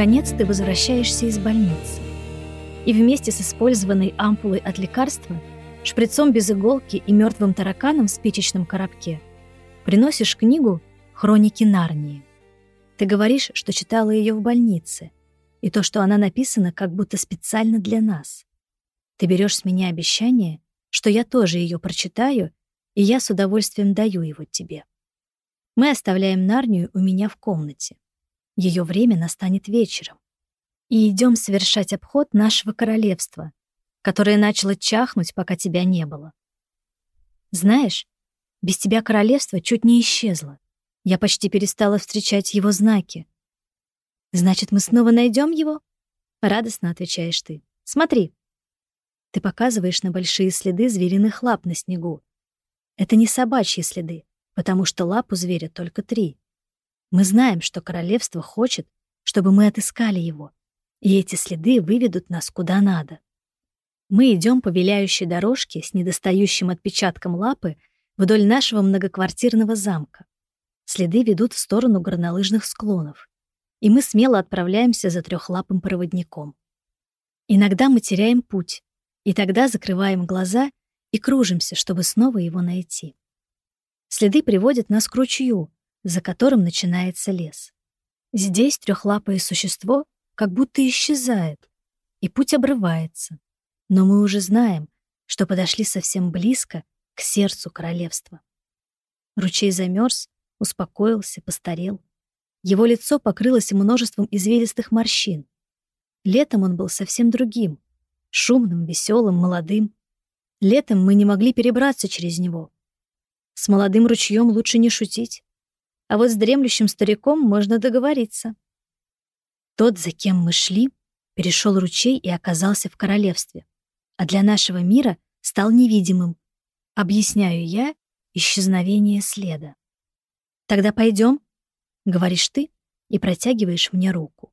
Наконец ты возвращаешься из больницы. И вместе с использованной ампулой от лекарства, шприцом без иголки и мертвым тараканом в спичечном коробке приносишь книгу «Хроники Нарнии». Ты говоришь, что читала ее в больнице, и то, что она написана, как будто специально для нас. Ты берешь с меня обещание, что я тоже ее прочитаю, и я с удовольствием даю его тебе. Мы оставляем Нарнию у меня в комнате. Ее время настанет вечером. И идем совершать обход нашего королевства, которое начало чахнуть, пока тебя не было. Знаешь, без тебя королевство чуть не исчезло. Я почти перестала встречать его знаки. Значит, мы снова найдем его? Радостно отвечаешь ты. Смотри. Ты показываешь на большие следы звериных лап на снегу. Это не собачьи следы, потому что лап у зверя только три. Мы знаем, что королевство хочет, чтобы мы отыскали его, и эти следы выведут нас куда надо. Мы идем по виляющей дорожке с недостающим отпечатком лапы вдоль нашего многоквартирного замка. Следы ведут в сторону горнолыжных склонов, и мы смело отправляемся за трехлапым проводником. Иногда мы теряем путь, и тогда закрываем глаза и кружимся, чтобы снова его найти. Следы приводят нас к ручью, за которым начинается лес. Здесь трехлапое существо как будто исчезает, и путь обрывается. Но мы уже знаем, что подошли совсем близко к сердцу королевства. Ручей замерз, успокоился, постарел. Его лицо покрылось множеством извилистых морщин. Летом он был совсем другим, шумным, веселым, молодым. Летом мы не могли перебраться через него. С молодым ручьем лучше не шутить а вот с дремлющим стариком можно договориться. Тот, за кем мы шли, перешел ручей и оказался в королевстве, а для нашего мира стал невидимым. Объясняю я исчезновение следа. «Тогда пойдем», — говоришь ты и протягиваешь мне руку.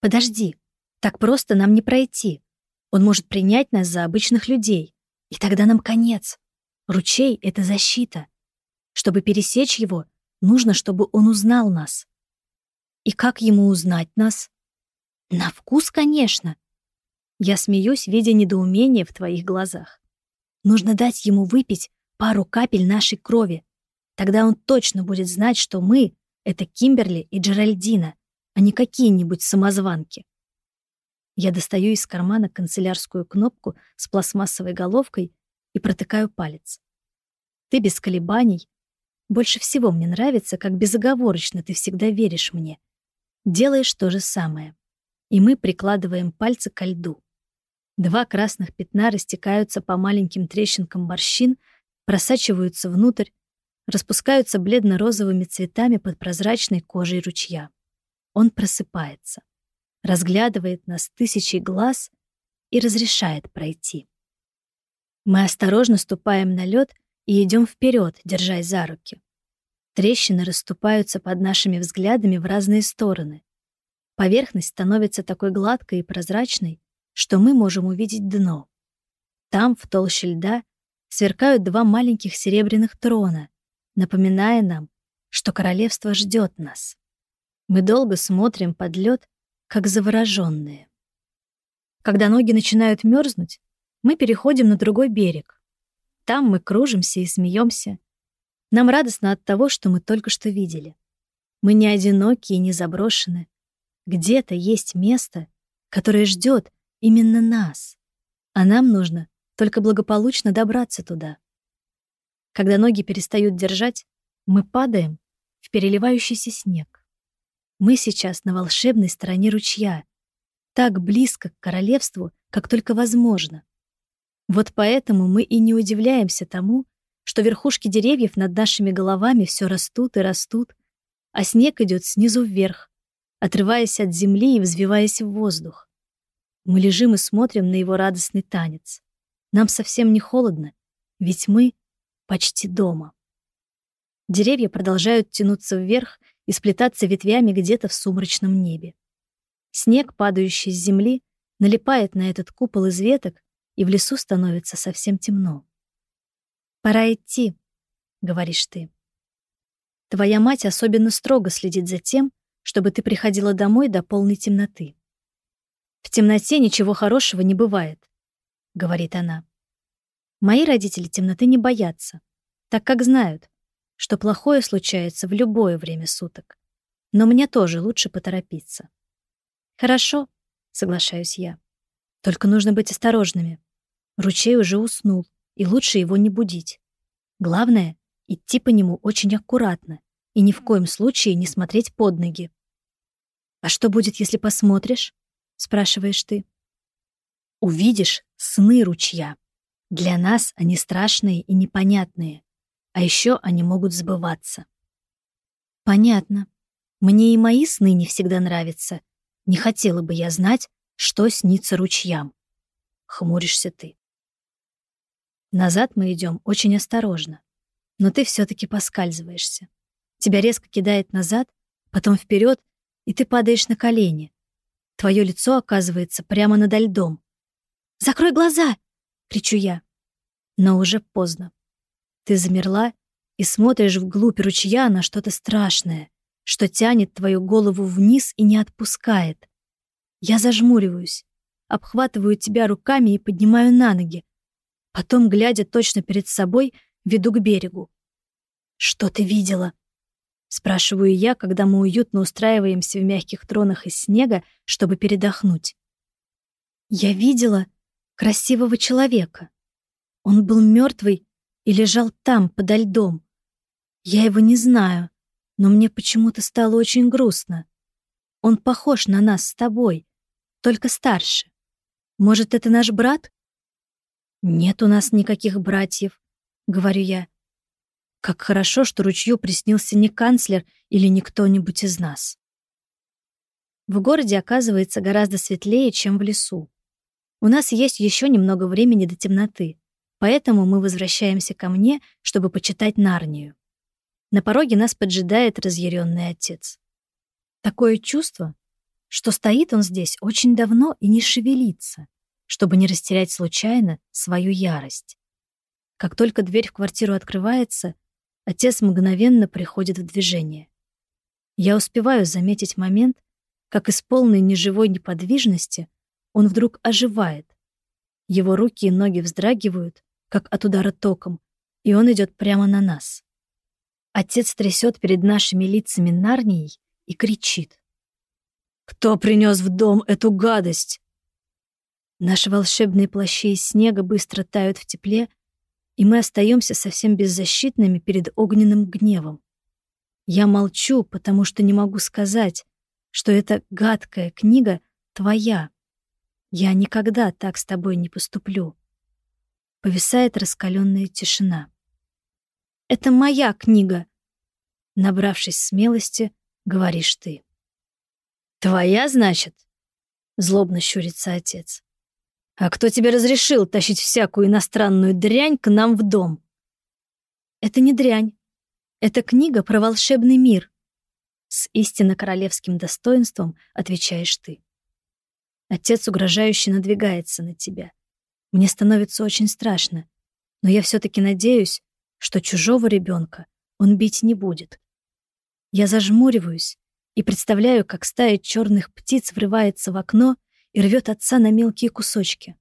«Подожди, так просто нам не пройти. Он может принять нас за обычных людей, и тогда нам конец. Ручей — это защита. Чтобы пересечь его, Нужно, чтобы он узнал нас. И как ему узнать нас? На вкус, конечно. Я смеюсь, видя недоумение в твоих глазах. Нужно дать ему выпить пару капель нашей крови. Тогда он точно будет знать, что мы — это Кимберли и Джеральдина, а не какие-нибудь самозванки. Я достаю из кармана канцелярскую кнопку с пластмассовой головкой и протыкаю палец. Ты без колебаний больше всего мне нравится, как безоговорочно ты всегда веришь мне. Делаешь то же самое. И мы прикладываем пальцы ко льду. Два красных пятна растекаются по маленьким трещинкам морщин, просачиваются внутрь, распускаются бледно-розовыми цветами под прозрачной кожей ручья. Он просыпается, разглядывает нас тысячей глаз и разрешает пройти. Мы осторожно ступаем на лед и идем вперед, держась за руки. Трещины расступаются под нашими взглядами в разные стороны. Поверхность становится такой гладкой и прозрачной, что мы можем увидеть дно. Там, в толще льда, сверкают два маленьких серебряных трона, напоминая нам, что королевство ждет нас. Мы долго смотрим под лед, как завороженные. Когда ноги начинают мерзнуть, мы переходим на другой берег, там мы кружимся и смеемся. Нам радостно от того, что мы только что видели. Мы не одиноки и не заброшены. Где-то есть место, которое ждет именно нас. А нам нужно только благополучно добраться туда. Когда ноги перестают держать, мы падаем в переливающийся снег. Мы сейчас на волшебной стороне ручья, так близко к королевству, как только возможно. Вот поэтому мы и не удивляемся тому, что верхушки деревьев над нашими головами все растут и растут, а снег идет снизу вверх, отрываясь от земли и взвиваясь в воздух. Мы лежим и смотрим на его радостный танец. Нам совсем не холодно, ведь мы почти дома. Деревья продолжают тянуться вверх и сплетаться ветвями где-то в сумрачном небе. Снег, падающий с земли, налипает на этот купол из веток и в лесу становится совсем темно. «Пора идти», — говоришь ты. Твоя мать особенно строго следит за тем, чтобы ты приходила домой до полной темноты. В темноте ничего хорошего не бывает, говорит она. Мои родители темноты не боятся, так как знают, что плохое случается в любое время суток. Но мне тоже лучше поторопиться. Хорошо, соглашаюсь я. Только нужно быть осторожными. Ручей уже уснул, и лучше его не будить. Главное — идти по нему очень аккуратно и ни в коем случае не смотреть под ноги. «А что будет, если посмотришь?» — спрашиваешь ты. «Увидишь сны ручья. Для нас они страшные и непонятные, а еще они могут сбываться». «Понятно. Мне и мои сны не всегда нравятся. Не хотела бы я знать, что снится ручьям. Хмуришься ты. Назад мы идем очень осторожно, но ты все-таки поскальзываешься. Тебя резко кидает назад, потом вперед, и ты падаешь на колени. Твое лицо оказывается прямо над льдом. «Закрой глаза!» — кричу я. Но уже поздно. Ты замерла и смотришь вглубь ручья на что-то страшное, что тянет твою голову вниз и не отпускает. Я зажмуриваюсь, обхватываю тебя руками и поднимаю на ноги. Потом, глядя точно перед собой, веду к берегу. «Что ты видела?» Спрашиваю я, когда мы уютно устраиваемся в мягких тронах из снега, чтобы передохнуть. Я видела красивого человека. Он был мертвый и лежал там, подо льдом. Я его не знаю, но мне почему-то стало очень грустно. Он похож на нас с тобой, только старше. Может, это наш брат? Нет у нас никаких братьев, говорю я. Как хорошо, что ручью приснился не канцлер или не кто-нибудь из нас. В городе оказывается гораздо светлее, чем в лесу. У нас есть еще немного времени до темноты, поэтому мы возвращаемся ко мне, чтобы почитать Нарнию. На пороге нас поджидает разъяренный отец. Такое чувство, что стоит он здесь очень давно и не шевелится, чтобы не растерять случайно свою ярость. Как только дверь в квартиру открывается, Отец мгновенно приходит в движение. Я успеваю заметить момент, как из полной неживой неподвижности он вдруг оживает. Его руки и ноги вздрагивают, как от удара током, и он идет прямо на нас. Отец трясет перед нашими лицами Нарнией и кричит. «Кто принес в дом эту гадость?» Наши волшебные плащи из снега быстро тают в тепле, и мы остаемся совсем беззащитными перед огненным гневом. Я молчу, потому что не могу сказать, что эта гадкая книга твоя. Я никогда так с тобой не поступлю. Повисает раскаленная тишина. Это моя книга. Набравшись смелости, говоришь ты. Твоя, значит? Злобно щурится отец. А кто тебе разрешил тащить всякую иностранную дрянь к нам в дом? Это не дрянь. Это книга про волшебный мир. С истинно королевским достоинством отвечаешь ты. Отец угрожающе надвигается на тебя. Мне становится очень страшно, но я все-таки надеюсь, что чужого ребенка он бить не будет. Я зажмуриваюсь и представляю, как стая черных птиц врывается в окно и рвет отца на мелкие кусочки.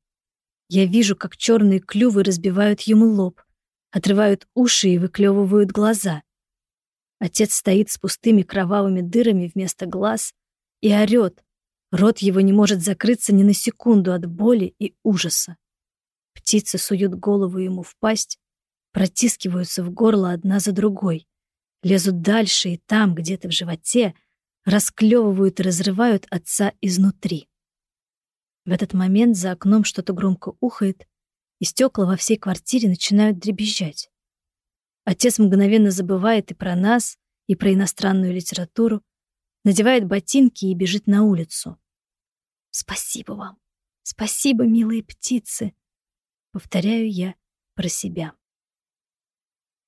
Я вижу, как черные клювы разбивают ему лоб, отрывают уши и выклевывают глаза. Отец стоит с пустыми кровавыми дырами вместо глаз и орёт. Рот его не может закрыться ни на секунду от боли и ужаса. Птицы суют голову ему в пасть, протискиваются в горло одна за другой, лезут дальше и там, где-то в животе, расклевывают и разрывают отца изнутри. В этот момент за окном что-то громко ухает, и стекла во всей квартире начинают дребезжать. Отец мгновенно забывает и про нас, и про иностранную литературу, надевает ботинки и бежит на улицу. «Спасибо вам! Спасибо, милые птицы!» Повторяю я про себя.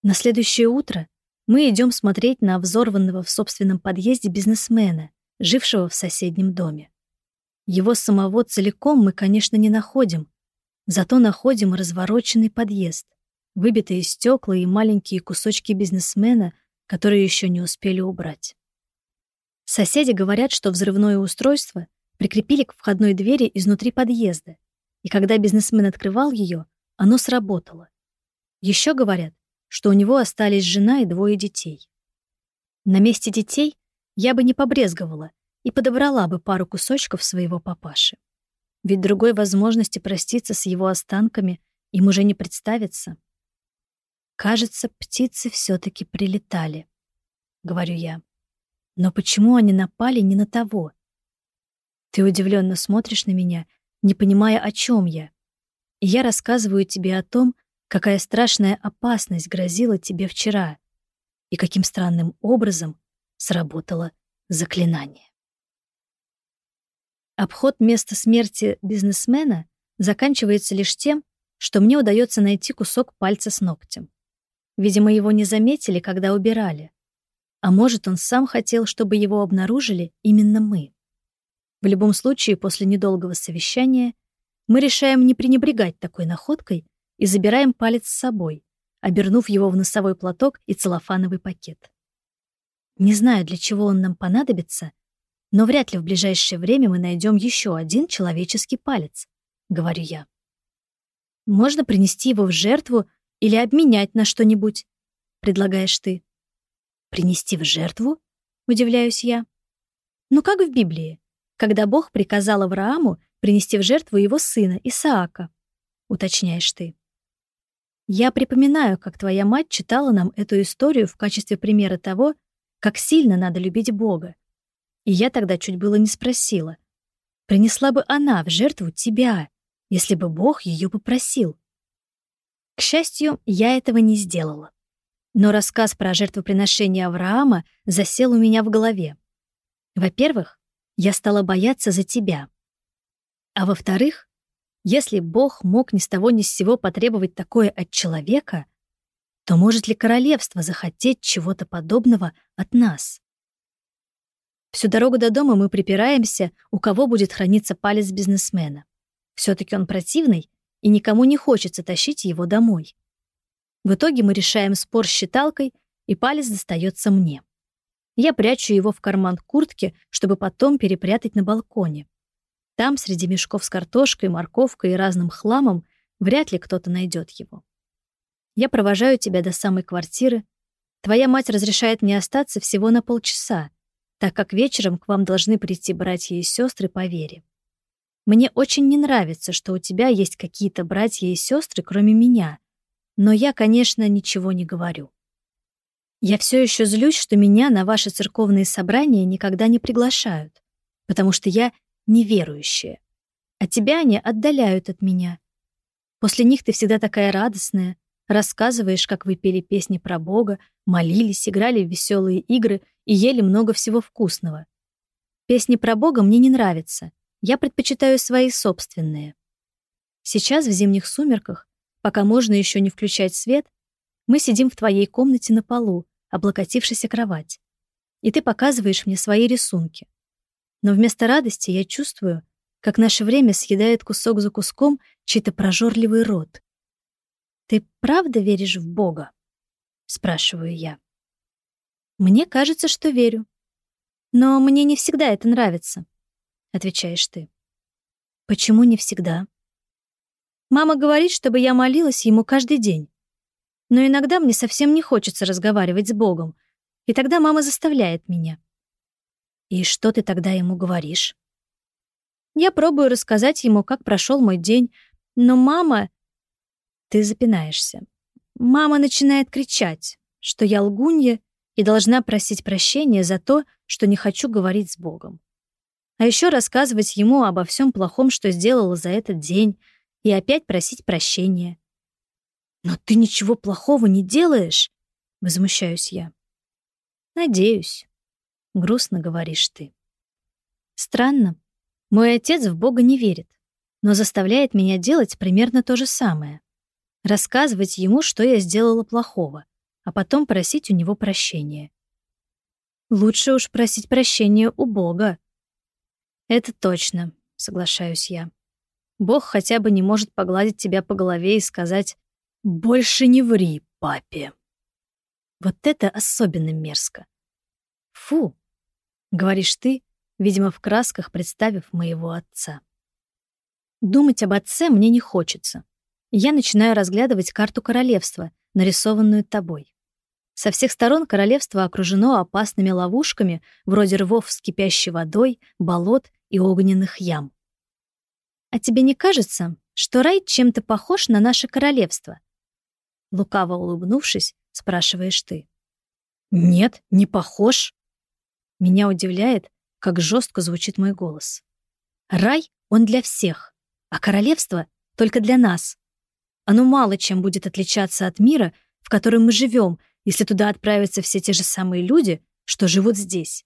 На следующее утро мы идем смотреть на взорванного в собственном подъезде бизнесмена, жившего в соседнем доме. Его самого целиком мы, конечно, не находим, зато находим развороченный подъезд, выбитые стекла и маленькие кусочки бизнесмена, которые еще не успели убрать. Соседи говорят, что взрывное устройство прикрепили к входной двери изнутри подъезда, и когда бизнесмен открывал ее, оно сработало. Еще говорят, что у него остались жена и двое детей. На месте детей я бы не побрезговала и подобрала бы пару кусочков своего папаши. Ведь другой возможности проститься с его останками им уже не представится. Кажется, птицы все таки прилетали, — говорю я. Но почему они напали не на того? Ты удивленно смотришь на меня, не понимая, о чем я. И я рассказываю тебе о том, какая страшная опасность грозила тебе вчера и каким странным образом сработало заклинание. Обход места смерти бизнесмена заканчивается лишь тем, что мне удается найти кусок пальца с ногтем. Видимо, его не заметили, когда убирали. А может, он сам хотел, чтобы его обнаружили именно мы. В любом случае, после недолгого совещания мы решаем не пренебрегать такой находкой и забираем палец с собой, обернув его в носовой платок и целлофановый пакет. Не знаю, для чего он нам понадобится, но вряд ли в ближайшее время мы найдем еще один человеческий палец, говорю я. Можно принести его в жертву или обменять на что-нибудь, предлагаешь ты. Принести в жертву? Удивляюсь я. Ну как в Библии, когда Бог приказал Аврааму принести в жертву его сына Исаака, уточняешь ты. Я припоминаю, как твоя мать читала нам эту историю в качестве примера того, как сильно надо любить Бога. И я тогда чуть было не спросила, принесла бы она в жертву тебя, если бы Бог ее попросил. К счастью, я этого не сделала. Но рассказ про жертвоприношение Авраама засел у меня в голове. Во-первых, я стала бояться за тебя. А во-вторых, если Бог мог ни с того ни с сего потребовать такое от человека, то может ли королевство захотеть чего-то подобного от нас? Всю дорогу до дома мы припираемся, у кого будет храниться палец бизнесмена. все таки он противный, и никому не хочется тащить его домой. В итоге мы решаем спор с считалкой, и палец достается мне. Я прячу его в карман куртки, чтобы потом перепрятать на балконе. Там, среди мешков с картошкой, морковкой и разным хламом, вряд ли кто-то найдет его. Я провожаю тебя до самой квартиры. Твоя мать разрешает мне остаться всего на полчаса, так как вечером к вам должны прийти братья и сестры по вере. Мне очень не нравится, что у тебя есть какие-то братья и сестры, кроме меня, но я, конечно, ничего не говорю. Я все еще злюсь, что меня на ваши церковные собрания никогда не приглашают, потому что я неверующие. А тебя они отдаляют от меня. После них ты всегда такая радостная, рассказываешь, как вы пели песни про Бога, молились, играли в веселые игры и ели много всего вкусного. Песни про Бога мне не нравятся. Я предпочитаю свои собственные. Сейчас в зимних сумерках, пока можно еще не включать свет, мы сидим в твоей комнате на полу, облокотившись о кровать. И ты показываешь мне свои рисунки. Но вместо радости я чувствую, как наше время съедает кусок за куском чей-то прожорливый рот. «Ты правда веришь в Бога?» — спрашиваю я. «Мне кажется, что верю. Но мне не всегда это нравится», — отвечаешь ты. «Почему не всегда?» Мама говорит, чтобы я молилась ему каждый день. Но иногда мне совсем не хочется разговаривать с Богом, и тогда мама заставляет меня. И что ты тогда ему говоришь? Я пробую рассказать ему, как прошел мой день, но мама... Ты запинаешься. Мама начинает кричать, что я лгунья и должна просить прощения за то, что не хочу говорить с Богом. А еще рассказывать ему обо всем плохом, что сделала за этот день, и опять просить прощения. «Но ты ничего плохого не делаешь?» — возмущаюсь я. «Надеюсь». — грустно говоришь ты. Странно. Мой отец в Бога не верит, но заставляет меня делать примерно то же самое. Рассказывать ему, что я сделала плохого, а потом просить у него прощения. Лучше уж просить прощения у Бога. Это точно, соглашаюсь я. Бог хотя бы не может погладить тебя по голове и сказать «Больше не ври, папе». Вот это особенно мерзко. Фу, Говоришь ты, видимо, в красках представив моего отца. Думать об отце мне не хочется. Я начинаю разглядывать карту королевства, нарисованную тобой. Со всех сторон королевство окружено опасными ловушками, вроде рвов с кипящей водой, болот и огненных ям. А тебе не кажется, что рай чем-то похож на наше королевство? Лукаво улыбнувшись, спрашиваешь ты. Нет, не похож. Меня удивляет, как жестко звучит мой голос. Рай, он для всех, а королевство только для нас. Оно мало чем будет отличаться от мира, в котором мы живем, если туда отправятся все те же самые люди, что живут здесь.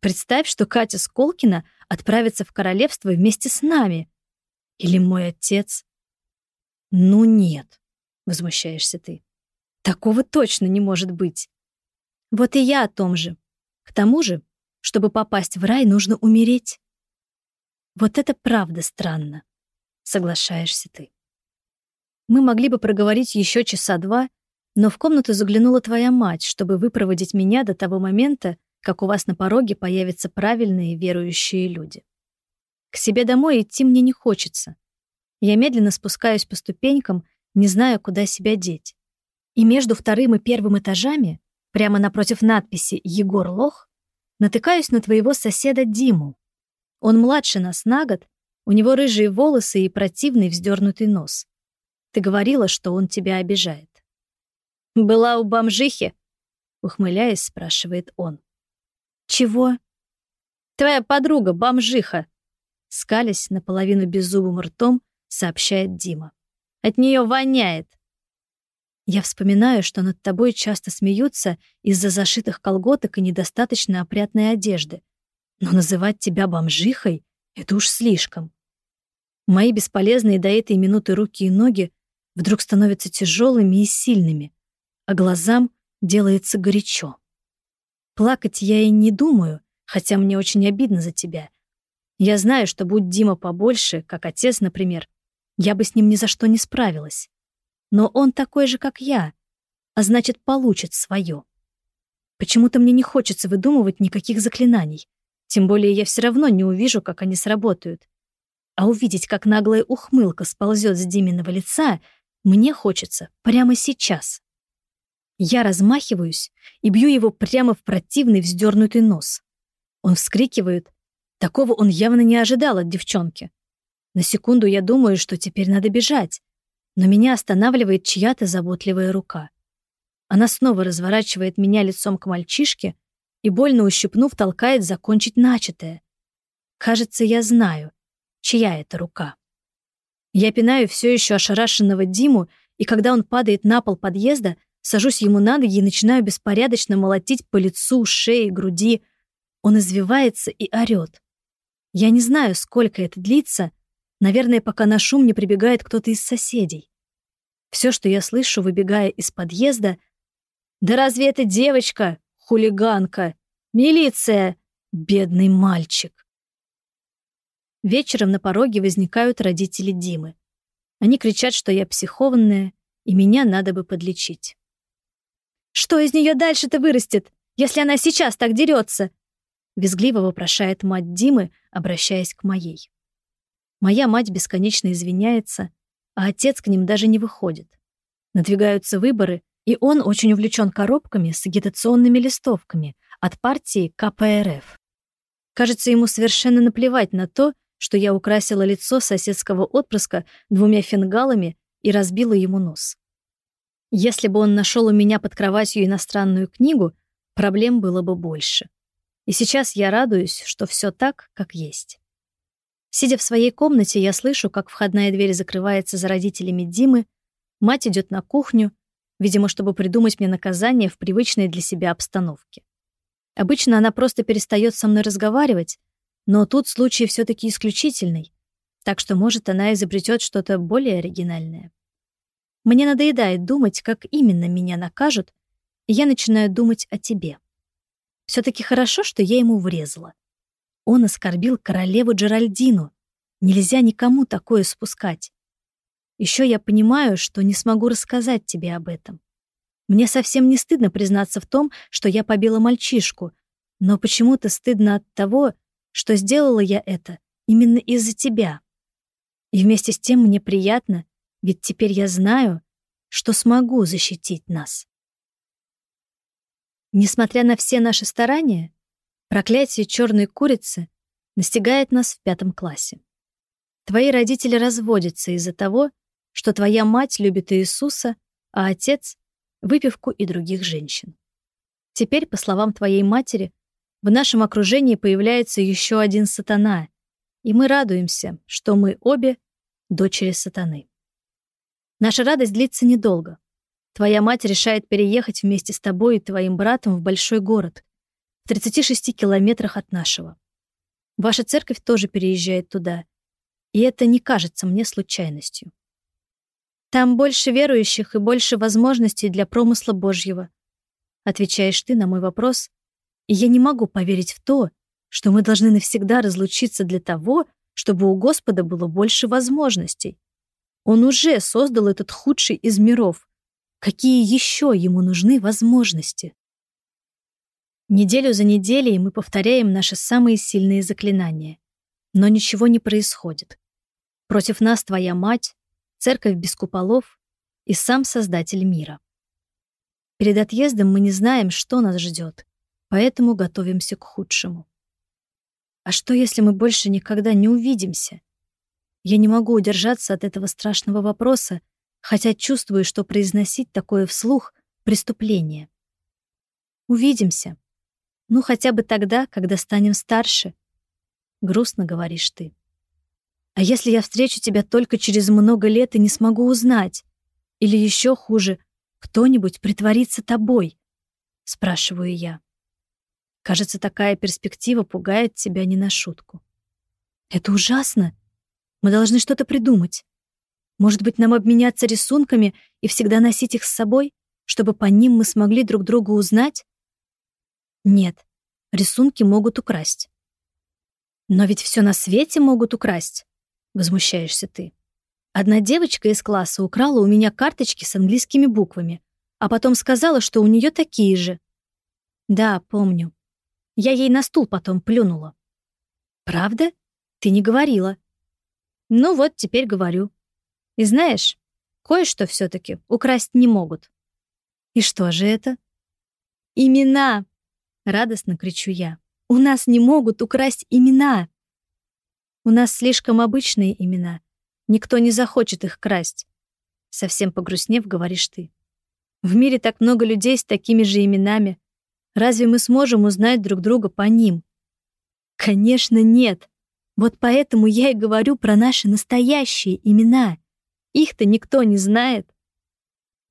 Представь, что Катя Сколкина отправится в королевство вместе с нами. Или мой отец. Ну нет, возмущаешься ты. Такого точно не может быть. Вот и я о том же. К тому же, чтобы попасть в рай, нужно умереть. Вот это правда странно, соглашаешься ты. Мы могли бы проговорить еще часа два, но в комнату заглянула твоя мать, чтобы выпроводить меня до того момента, как у вас на пороге появятся правильные верующие люди. К себе домой идти мне не хочется. Я медленно спускаюсь по ступенькам, не зная, куда себя деть. И между вторым и первым этажами, прямо напротив надписи «Егор Лох», натыкаюсь на твоего соседа Диму. Он младше нас на год, у него рыжие волосы и противный вздернутый нос. Ты говорила, что он тебя обижает. «Была у бомжихи?» — ухмыляясь, спрашивает он. «Чего?» «Твоя подруга, бомжиха!» Скалясь наполовину беззубым ртом, сообщает Дима. «От нее воняет!» Я вспоминаю, что над тобой часто смеются из-за зашитых колготок и недостаточно опрятной одежды. Но называть тебя бомжихой — это уж слишком. Мои бесполезные до этой минуты руки и ноги вдруг становятся тяжелыми и сильными, а глазам делается горячо. Плакать я и не думаю, хотя мне очень обидно за тебя. Я знаю, что будь Дима побольше, как отец, например, я бы с ним ни за что не справилась. Но он такой же, как я, а значит, получит свое. Почему-то мне не хочется выдумывать никаких заклинаний. Тем более я все равно не увижу, как они сработают. А увидеть, как наглая ухмылка сползет с Диминого лица — мне хочется прямо сейчас. Я размахиваюсь и бью его прямо в противный вздернутый нос. Он вскрикивает. Такого он явно не ожидал от девчонки. На секунду я думаю, что теперь надо бежать, но меня останавливает чья-то заботливая рука. Она снова разворачивает меня лицом к мальчишке и, больно ущипнув, толкает закончить начатое. Кажется, я знаю, чья это рука. Я пинаю все еще ошарашенного Диму, и когда он падает на пол подъезда, сажусь ему на ноги и начинаю беспорядочно молотить по лицу, шее, груди. Он извивается и орёт. Я не знаю, сколько это длится, наверное, пока на шум не прибегает кто-то из соседей. Все, что я слышу, выбегая из подъезда, «Да разве это девочка? Хулиганка! Милиция! Бедный мальчик!» Вечером на пороге возникают родители Димы. Они кричат, что я психованная, и меня надо бы подлечить. «Что из нее дальше-то вырастет, если она сейчас так дерется?» Визгливо вопрошает мать Димы, обращаясь к моей. Моя мать бесконечно извиняется, а отец к ним даже не выходит. Надвигаются выборы, и он очень увлечен коробками с агитационными листовками от партии КПРФ. Кажется, ему совершенно наплевать на то, что я украсила лицо соседского отпрыска двумя фингалами и разбила ему нос. Если бы он нашел у меня под кроватью иностранную книгу, проблем было бы больше. И сейчас я радуюсь, что все так, как есть. Сидя в своей комнате, я слышу, как входная дверь закрывается за родителями Димы, мать идет на кухню, видимо, чтобы придумать мне наказание в привычной для себя обстановке. Обычно она просто перестает со мной разговаривать, но тут случай все таки исключительный, так что, может, она изобретет что-то более оригинальное. Мне надоедает думать, как именно меня накажут, и я начинаю думать о тебе. все таки хорошо, что я ему врезала. Он оскорбил королеву Джеральдину. Нельзя никому такое спускать. Еще я понимаю, что не смогу рассказать тебе об этом. Мне совсем не стыдно признаться в том, что я побила мальчишку, Но почему-то стыдно от того, что сделала я это именно из-за тебя. И вместе с тем мне приятно, ведь теперь я знаю, что смогу защитить нас. Несмотря на все наши старания, проклятие черной курицы настигает нас в пятом классе. Твои родители разводятся из-за того, что твоя мать любит Иисуса, а отец — выпивку и других женщин. Теперь, по словам твоей матери, в нашем окружении появляется еще один сатана, и мы радуемся, что мы обе — дочери сатаны. Наша радость длится недолго. Твоя мать решает переехать вместе с тобой и твоим братом в большой город, в 36 километрах от нашего. Ваша церковь тоже переезжает туда, и это не кажется мне случайностью. Там больше верующих и больше возможностей для промысла Божьего. Отвечаешь ты на мой вопрос, и я не могу поверить в то, что мы должны навсегда разлучиться для того, чтобы у Господа было больше возможностей. Он уже создал этот худший из миров. Какие еще ему нужны возможности? Неделю за неделей мы повторяем наши самые сильные заклинания. Но ничего не происходит. Против нас твоя мать, церковь без куполов и сам Создатель мира. Перед отъездом мы не знаем, что нас ждет, поэтому готовимся к худшему. А что, если мы больше никогда не увидимся? Я не могу удержаться от этого страшного вопроса, хотя чувствую, что произносить такое вслух — преступление. Увидимся. Ну, хотя бы тогда, когда станем старше. Грустно говоришь ты. А если я встречу тебя только через много лет и не смогу узнать? Или еще хуже, кто-нибудь притворится тобой? Спрашиваю я. Кажется, такая перспектива пугает тебя не на шутку. Это ужасно. Мы должны что-то придумать. Может быть, нам обменяться рисунками и всегда носить их с собой, чтобы по ним мы смогли друг друга узнать? Нет, рисунки могут украсть. Но ведь все на свете могут украсть, возмущаешься ты. Одна девочка из класса украла у меня карточки с английскими буквами, а потом сказала, что у нее такие же. Да, помню. Я ей на стул потом плюнула. Правда? Ты не говорила. Ну вот, теперь говорю. И знаешь, кое-что все таки украсть не могут. И что же это? Имена! Радостно кричу я. У нас не могут украсть имена. У нас слишком обычные имена. Никто не захочет их красть. Совсем погрустнев, говоришь ты. В мире так много людей с такими же именами. Разве мы сможем узнать друг друга по ним? Конечно, нет. Вот поэтому я и говорю про наши настоящие имена. Их-то никто не знает.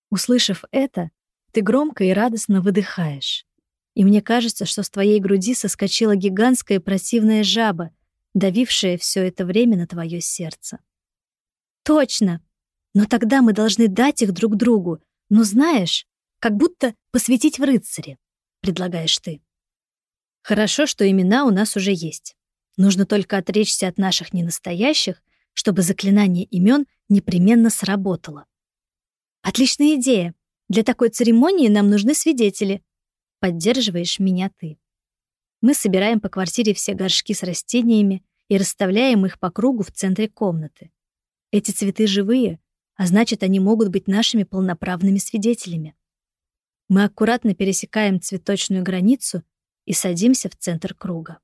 Услышав это, ты громко и радостно выдыхаешь. И мне кажется, что с твоей груди соскочила гигантская противная жаба, давившая все это время на твое сердце. Точно! Но тогда мы должны дать их друг другу, ну знаешь, как будто посвятить в рыцаре предлагаешь ты. Хорошо, что имена у нас уже есть. Нужно только отречься от наших ненастоящих, чтобы заклинание имен непременно сработало. Отличная идея. Для такой церемонии нам нужны свидетели. Поддерживаешь меня ты. Мы собираем по квартире все горшки с растениями и расставляем их по кругу в центре комнаты. Эти цветы живые, а значит, они могут быть нашими полноправными свидетелями. Мы аккуратно пересекаем цветочную границу и садимся в центр круга.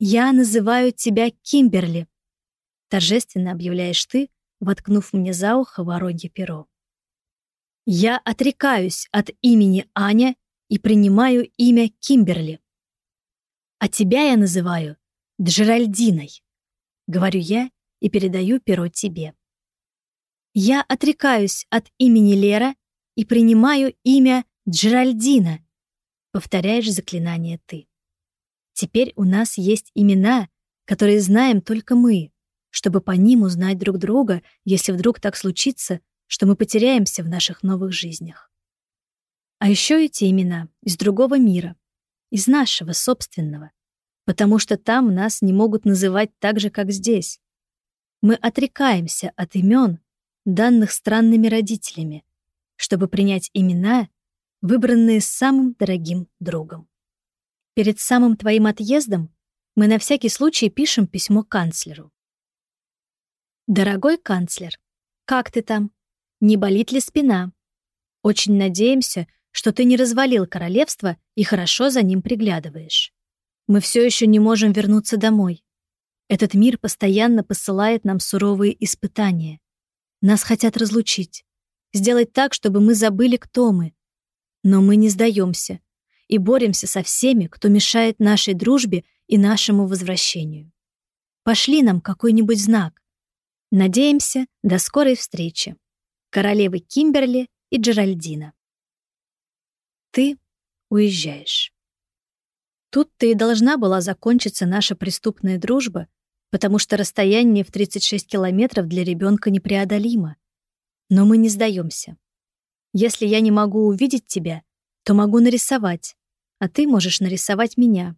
«Я называю тебя Кимберли», — торжественно объявляешь ты, воткнув мне за ухо воронье перо. «Я отрекаюсь от имени Аня и принимаю имя Кимберли. А тебя я называю Джеральдиной», — говорю я и передаю перо тебе. «Я отрекаюсь от имени Лера и принимаю имя Джеральдина. Повторяешь заклинание ты. Теперь у нас есть имена, которые знаем только мы, чтобы по ним узнать друг друга, если вдруг так случится, что мы потеряемся в наших новых жизнях. А еще эти имена из другого мира, из нашего собственного, потому что там нас не могут называть так же, как здесь. Мы отрекаемся от имен, данных странными родителями, чтобы принять имена, выбранные самым дорогим другом. Перед самым твоим отъездом мы на всякий случай пишем письмо канцлеру. Дорогой канцлер, как ты там? Не болит ли спина? Очень надеемся, что ты не развалил королевство и хорошо за ним приглядываешь. Мы все еще не можем вернуться домой. Этот мир постоянно посылает нам суровые испытания. Нас хотят разлучить, сделать так, чтобы мы забыли, кто мы. Но мы не сдаемся и боремся со всеми, кто мешает нашей дружбе и нашему возвращению. Пошли нам какой-нибудь знак. Надеемся, до скорой встречи. Королевы Кимберли и Джеральдина. Ты уезжаешь. Тут-то и должна была закончиться наша преступная дружба, потому что расстояние в 36 километров для ребенка непреодолимо. Но мы не сдаемся. Если я не могу увидеть тебя, то могу нарисовать, а ты можешь нарисовать меня.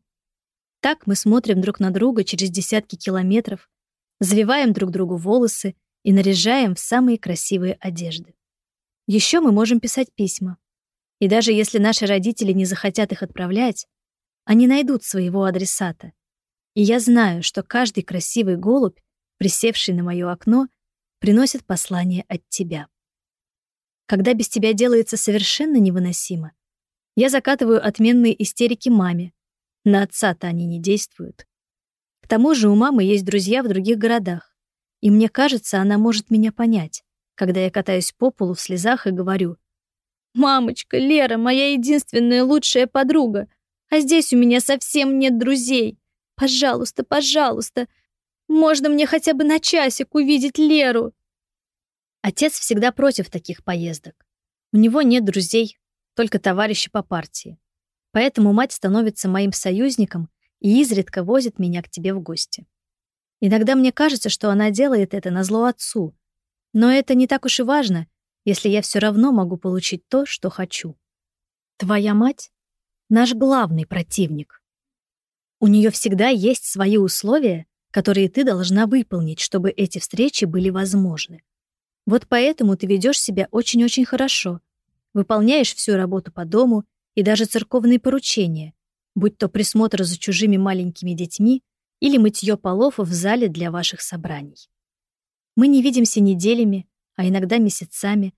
Так мы смотрим друг на друга через десятки километров, завиваем друг другу волосы и наряжаем в самые красивые одежды. Еще мы можем писать письма. И даже если наши родители не захотят их отправлять, они найдут своего адресата. И я знаю, что каждый красивый голубь, присевший на мое окно, приносит послание от тебя. Когда без тебя делается совершенно невыносимо, я закатываю отменные истерики маме. На отца-то они не действуют. К тому же у мамы есть друзья в других городах. И мне кажется, она может меня понять, когда я катаюсь по полу в слезах и говорю «Мамочка, Лера, моя единственная лучшая подруга, а здесь у меня совсем нет друзей. Пожалуйста, пожалуйста, можно мне хотя бы на часик увидеть Леру?» Отец всегда против таких поездок. У него нет друзей, только товарищи по партии. Поэтому мать становится моим союзником и изредка возит меня к тебе в гости. Иногда мне кажется, что она делает это на зло отцу, но это не так уж и важно, если я все равно могу получить то, что хочу. Твоя мать — наш главный противник. У нее всегда есть свои условия, которые ты должна выполнить, чтобы эти встречи были возможны. Вот поэтому ты ведешь себя очень-очень хорошо, выполняешь всю работу по дому и даже церковные поручения, будь то присмотр за чужими маленькими детьми или мытье полов в зале для ваших собраний. Мы не видимся неделями, а иногда месяцами,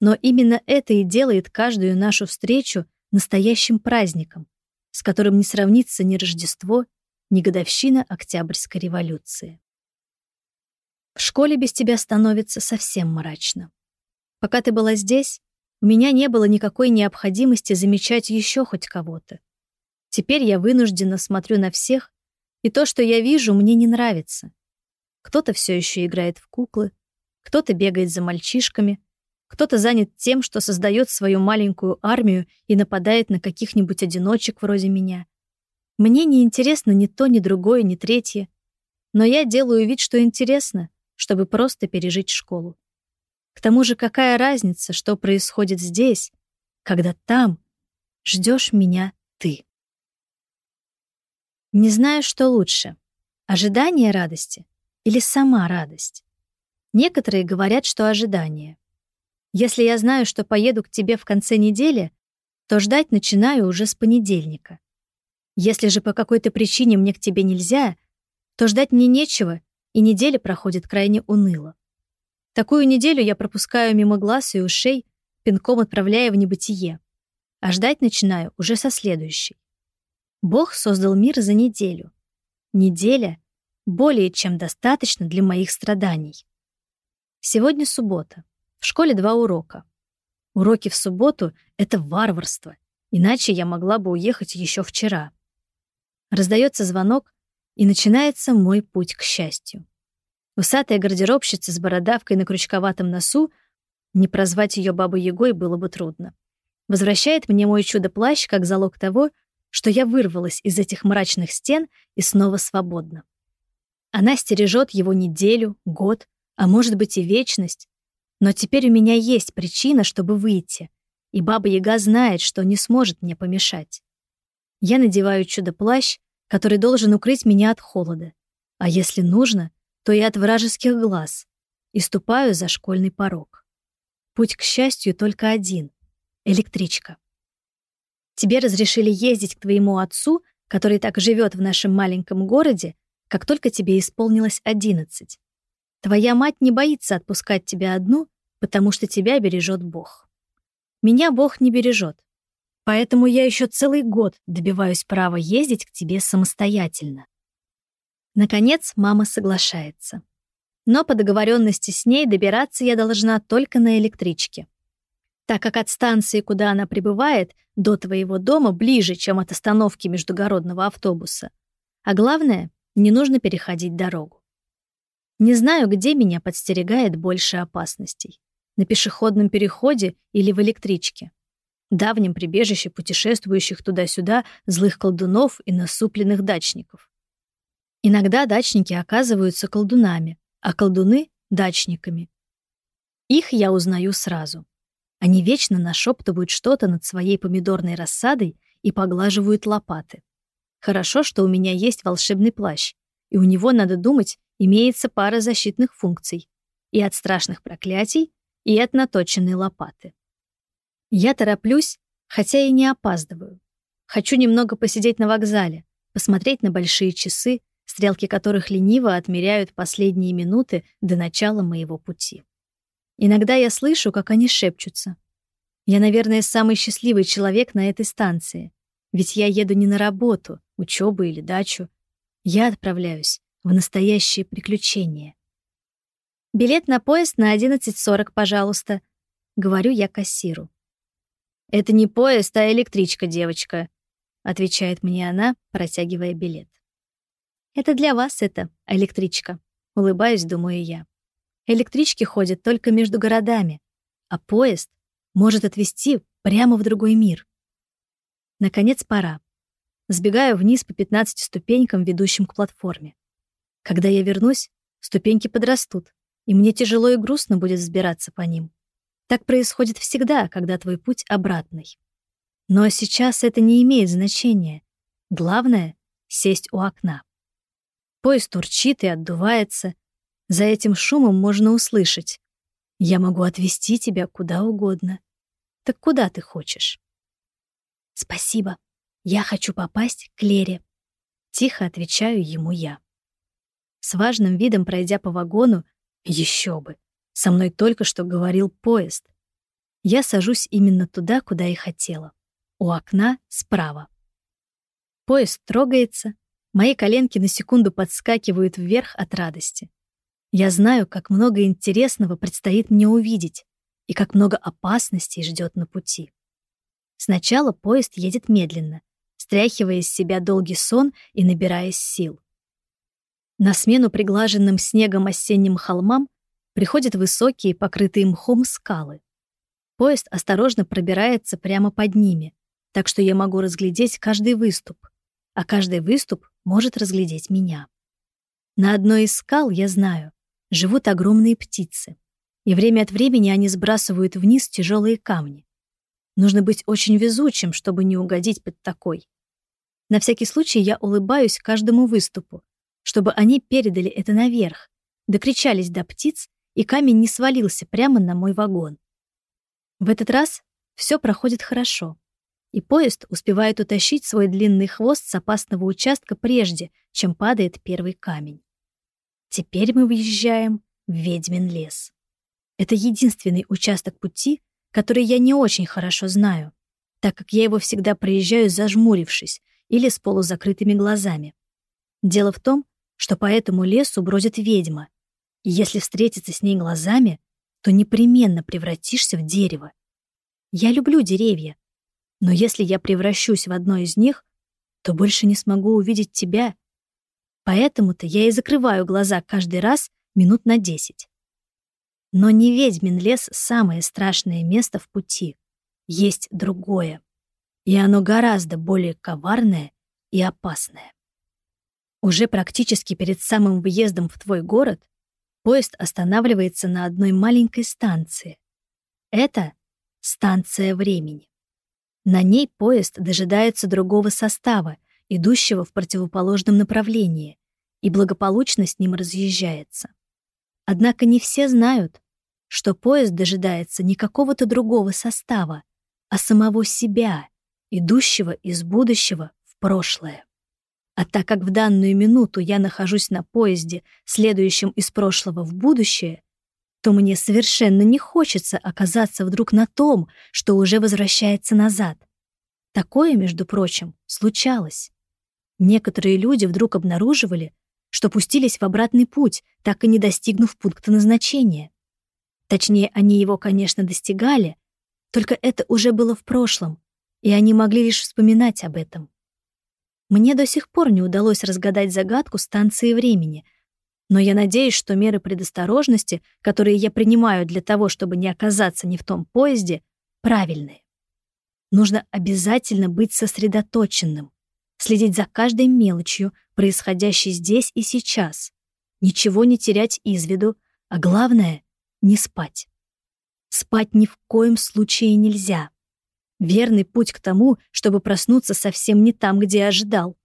но именно это и делает каждую нашу встречу настоящим праздником, с которым не сравнится ни Рождество, ни годовщина Октябрьской революции. В школе без тебя становится совсем мрачно. Пока ты была здесь, у меня не было никакой необходимости замечать еще хоть кого-то. Теперь я вынужденно смотрю на всех, и то, что я вижу, мне не нравится. Кто-то все еще играет в куклы, кто-то бегает за мальчишками, кто-то занят тем, что создает свою маленькую армию и нападает на каких-нибудь одиночек вроде меня. Мне не интересно ни то, ни другое, ни третье, но я делаю вид, что интересно, чтобы просто пережить школу. К тому же какая разница, что происходит здесь, когда там ждешь меня ты? Не знаю, что лучше — ожидание радости или сама радость. Некоторые говорят, что ожидание. Если я знаю, что поеду к тебе в конце недели, то ждать начинаю уже с понедельника. Если же по какой-то причине мне к тебе нельзя, то ждать мне нечего, и неделя проходит крайне уныло. Такую неделю я пропускаю мимо глаз и ушей, пинком отправляя в небытие. А ждать начинаю уже со следующей. Бог создал мир за неделю. Неделя более чем достаточно для моих страданий. Сегодня суббота. В школе два урока. Уроки в субботу — это варварство, иначе я могла бы уехать еще вчера. Раздается звонок, и начинается мой путь к счастью. Усатая гардеробщица с бородавкой на крючковатом носу, не прозвать ее бабой-ягой было бы трудно, возвращает мне мой чудо-плащ как залог того, что я вырвалась из этих мрачных стен и снова свободна. Она стережет его неделю, год, а может быть и вечность. Но теперь у меня есть причина, чтобы выйти, и Баба-Яга знает, что не сможет мне помешать. Я надеваю чудо-плащ, который должен укрыть меня от холода. А если нужно, то и от вражеских глаз, и ступаю за школьный порог. Путь к счастью только один — электричка. Тебе разрешили ездить к твоему отцу который так живет в нашем маленьком городе, как только тебе исполнилось одиннадцать. Твоя мать не боится отпускать тебя одну, потому что тебя бережет Бог. Меня Бог не бережет, поэтому я еще целый год добиваюсь права ездить к тебе самостоятельно. Наконец, мама соглашается. Но по договоренности с ней добираться я должна только на электричке. Так как от станции, куда она прибывает, до твоего дома ближе, чем от остановки междугородного автобуса. А главное, не нужно переходить дорогу. Не знаю, где меня подстерегает больше опасностей. На пешеходном переходе или в электричке. Давнем прибежище путешествующих туда-сюда злых колдунов и насупленных дачников. Иногда дачники оказываются колдунами, а колдуны — дачниками. Их я узнаю сразу. Они вечно нашептывают что-то над своей помидорной рассадой и поглаживают лопаты. Хорошо, что у меня есть волшебный плащ, и у него, надо думать, имеется пара защитных функций. И от страшных проклятий, и от наточенной лопаты. Я тороплюсь, хотя и не опаздываю. Хочу немного посидеть на вокзале, посмотреть на большие часы, стрелки которых лениво отмеряют последние минуты до начала моего пути. Иногда я слышу, как они шепчутся. Я, наверное, самый счастливый человек на этой станции, ведь я еду не на работу, учебу или дачу. Я отправляюсь в настоящее приключение. «Билет на поезд на 11.40, пожалуйста», — говорю я кассиру. «Это не поезд, а электричка, девочка», — отвечает мне она, протягивая билет. «Это для вас это, электричка», — улыбаюсь, думаю я. Электрички ходят только между городами, а поезд может отвезти прямо в другой мир. Наконец пора. Сбегаю вниз по 15 ступенькам, ведущим к платформе. Когда я вернусь, ступеньки подрастут, и мне тяжело и грустно будет взбираться по ним. Так происходит всегда, когда твой путь обратный. Но сейчас это не имеет значения. Главное — сесть у окна. Поезд урчит и отдувается. За этим шумом можно услышать. Я могу отвезти тебя куда угодно. Так куда ты хочешь? Спасибо. Я хочу попасть к Лере. Тихо отвечаю ему я. С важным видом пройдя по вагону, еще бы, со мной только что говорил поезд. Я сажусь именно туда, куда и хотела. У окна справа. Поезд трогается, мои коленки на секунду подскакивают вверх от радости. Я знаю, как много интересного предстоит мне увидеть и как много опасностей ждет на пути. Сначала поезд едет медленно, стряхивая из себя долгий сон и набираясь сил. На смену приглаженным снегом осенним холмам приходят высокие, покрытые мхом скалы. Поезд осторожно пробирается прямо под ними, так что я могу разглядеть каждый выступ, а каждый выступ может разглядеть меня. На одной из скал, я знаю, живут огромные птицы, и время от времени они сбрасывают вниз тяжелые камни. Нужно быть очень везучим, чтобы не угодить под такой. На всякий случай я улыбаюсь каждому выступу, чтобы они передали это наверх, докричались до птиц, и камень не свалился прямо на мой вагон. В этот раз все проходит хорошо, и поезд успевает утащить свой длинный хвост с опасного участка прежде, чем падает первый камень. Теперь мы въезжаем в Ведьмин лес. Это единственный участок пути, который я не очень хорошо знаю, так как я его всегда проезжаю зажмурившись или с полузакрытыми глазами. Дело в том, что по этому лесу бродит ведьма, и если встретиться с ней глазами, то непременно превратишься в дерево. Я люблю деревья, но если я превращусь в одно из них, то больше не смогу увидеть тебя. Поэтому-то я и закрываю глаза каждый раз минут на десять. Но не ведьмин лес — самое страшное место в пути. Есть другое. И оно гораздо более коварное и опасное. Уже практически перед самым въездом в твой город поезд останавливается на одной маленькой станции. Это станция времени. На ней поезд дожидается другого состава, идущего в противоположном направлении, и благополучно с ним разъезжается. Однако не все знают, что поезд дожидается не какого-то другого состава, а самого себя, идущего из будущего в прошлое. А так как в данную минуту я нахожусь на поезде, следующем из прошлого в будущее, то мне совершенно не хочется оказаться вдруг на том, что уже возвращается назад. Такое, между прочим, случалось. Некоторые люди вдруг обнаруживали, что пустились в обратный путь, так и не достигнув пункта назначения. Точнее, они его, конечно, достигали, только это уже было в прошлом, и они могли лишь вспоминать об этом. Мне до сих пор не удалось разгадать загадку станции времени, но я надеюсь, что меры предосторожности, которые я принимаю для того, чтобы не оказаться не в том поезде, правильные. Нужно обязательно быть сосредоточенным, следить за каждой мелочью, происходящей здесь и сейчас, ничего не терять из виду, а главное — не спать. Спать ни в коем случае нельзя. Верный путь к тому, чтобы проснуться совсем не там, где ожидал.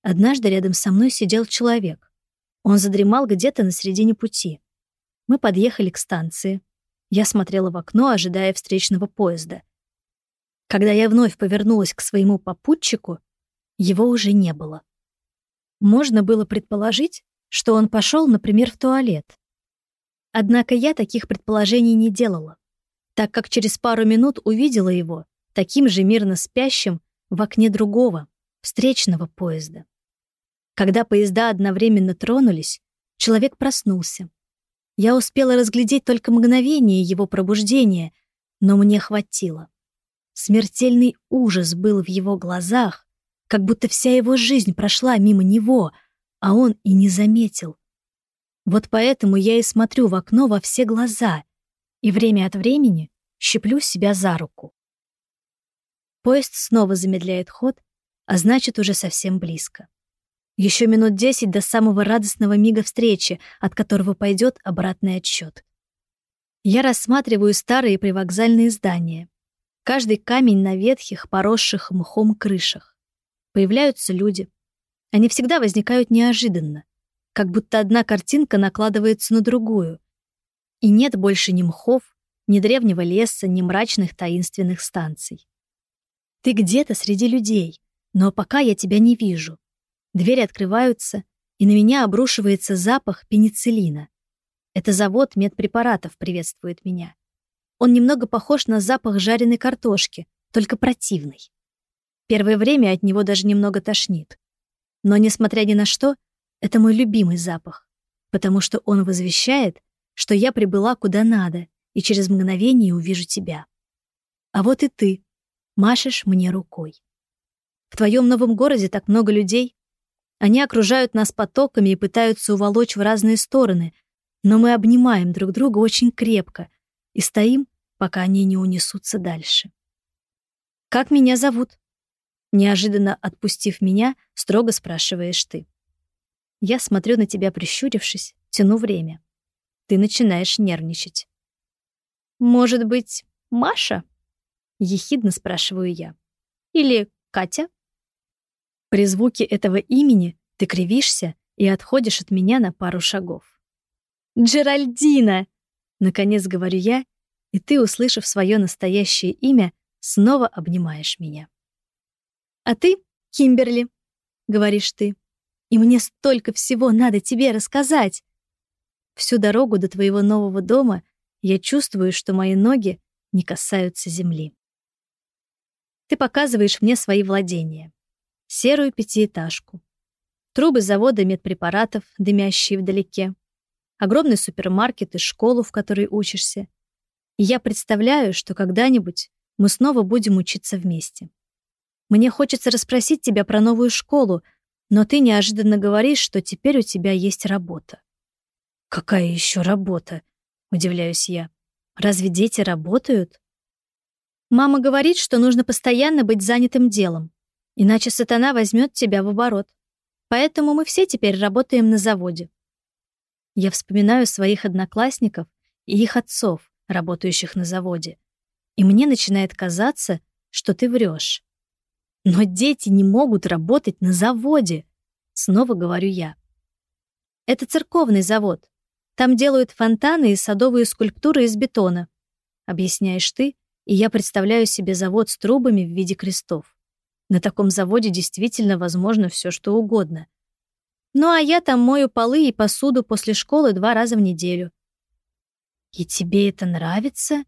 Однажды рядом со мной сидел человек. Он задремал где-то на середине пути. Мы подъехали к станции. Я смотрела в окно, ожидая встречного поезда. Когда я вновь повернулась к своему попутчику, его уже не было. Можно было предположить, что он пошел, например, в туалет. Однако я таких предположений не делала, так как через пару минут увидела его таким же мирно спящим в окне другого, встречного поезда. Когда поезда одновременно тронулись, человек проснулся. Я успела разглядеть только мгновение его пробуждения, но мне хватило. Смертельный ужас был в его глазах, как будто вся его жизнь прошла мимо него, а он и не заметил. Вот поэтому я и смотрю в окно во все глаза и время от времени щеплю себя за руку. Поезд снова замедляет ход, а значит, уже совсем близко. Еще минут десять до самого радостного мига встречи, от которого пойдет обратный отсчет. Я рассматриваю старые привокзальные здания, Каждый камень на ветхих, поросших мхом крышах. Появляются люди. Они всегда возникают неожиданно, как будто одна картинка накладывается на другую. И нет больше ни мхов, ни древнего леса, ни мрачных таинственных станций. Ты где-то среди людей, но пока я тебя не вижу. Двери открываются, и на меня обрушивается запах пенициллина. Это завод медпрепаратов приветствует меня. Он немного похож на запах жареной картошки, только противный. Первое время от него даже немного тошнит. Но, несмотря ни на что, это мой любимый запах, потому что он возвещает, что я прибыла куда надо и через мгновение увижу тебя. А вот и ты машешь мне рукой. В твоем новом городе так много людей. Они окружают нас потоками и пытаются уволочь в разные стороны, но мы обнимаем друг друга очень крепко — и стоим, пока они не унесутся дальше. «Как меня зовут?» Неожиданно отпустив меня, строго спрашиваешь ты. Я смотрю на тебя, прищурившись, тяну время. Ты начинаешь нервничать. «Может быть, Маша?» — ехидно спрашиваю я. «Или Катя?» При звуке этого имени ты кривишься и отходишь от меня на пару шагов. «Джеральдина!» Наконец говорю я, и ты, услышав свое настоящее имя, снова обнимаешь меня. «А ты — Кимберли», — говоришь ты, «и мне столько всего надо тебе рассказать». Всю дорогу до твоего нового дома я чувствую, что мои ноги не касаются земли. Ты показываешь мне свои владения. Серую пятиэтажку. Трубы завода медпрепаратов, дымящие вдалеке огромный супермаркет и школу, в которой учишься. И я представляю, что когда-нибудь мы снова будем учиться вместе. Мне хочется расспросить тебя про новую школу, но ты неожиданно говоришь, что теперь у тебя есть работа. Какая еще работа? Удивляюсь я. Разве дети работают? Мама говорит, что нужно постоянно быть занятым делом, иначе сатана возьмет тебя в оборот. Поэтому мы все теперь работаем на заводе. Я вспоминаю своих одноклассников и их отцов, работающих на заводе. И мне начинает казаться, что ты врешь. Но дети не могут работать на заводе, снова говорю я. Это церковный завод. Там делают фонтаны и садовые скульптуры из бетона. Объясняешь ты, и я представляю себе завод с трубами в виде крестов. На таком заводе действительно возможно все, что угодно. Ну а я там мою полы и посуду после школы два раза в неделю. «И тебе это нравится?»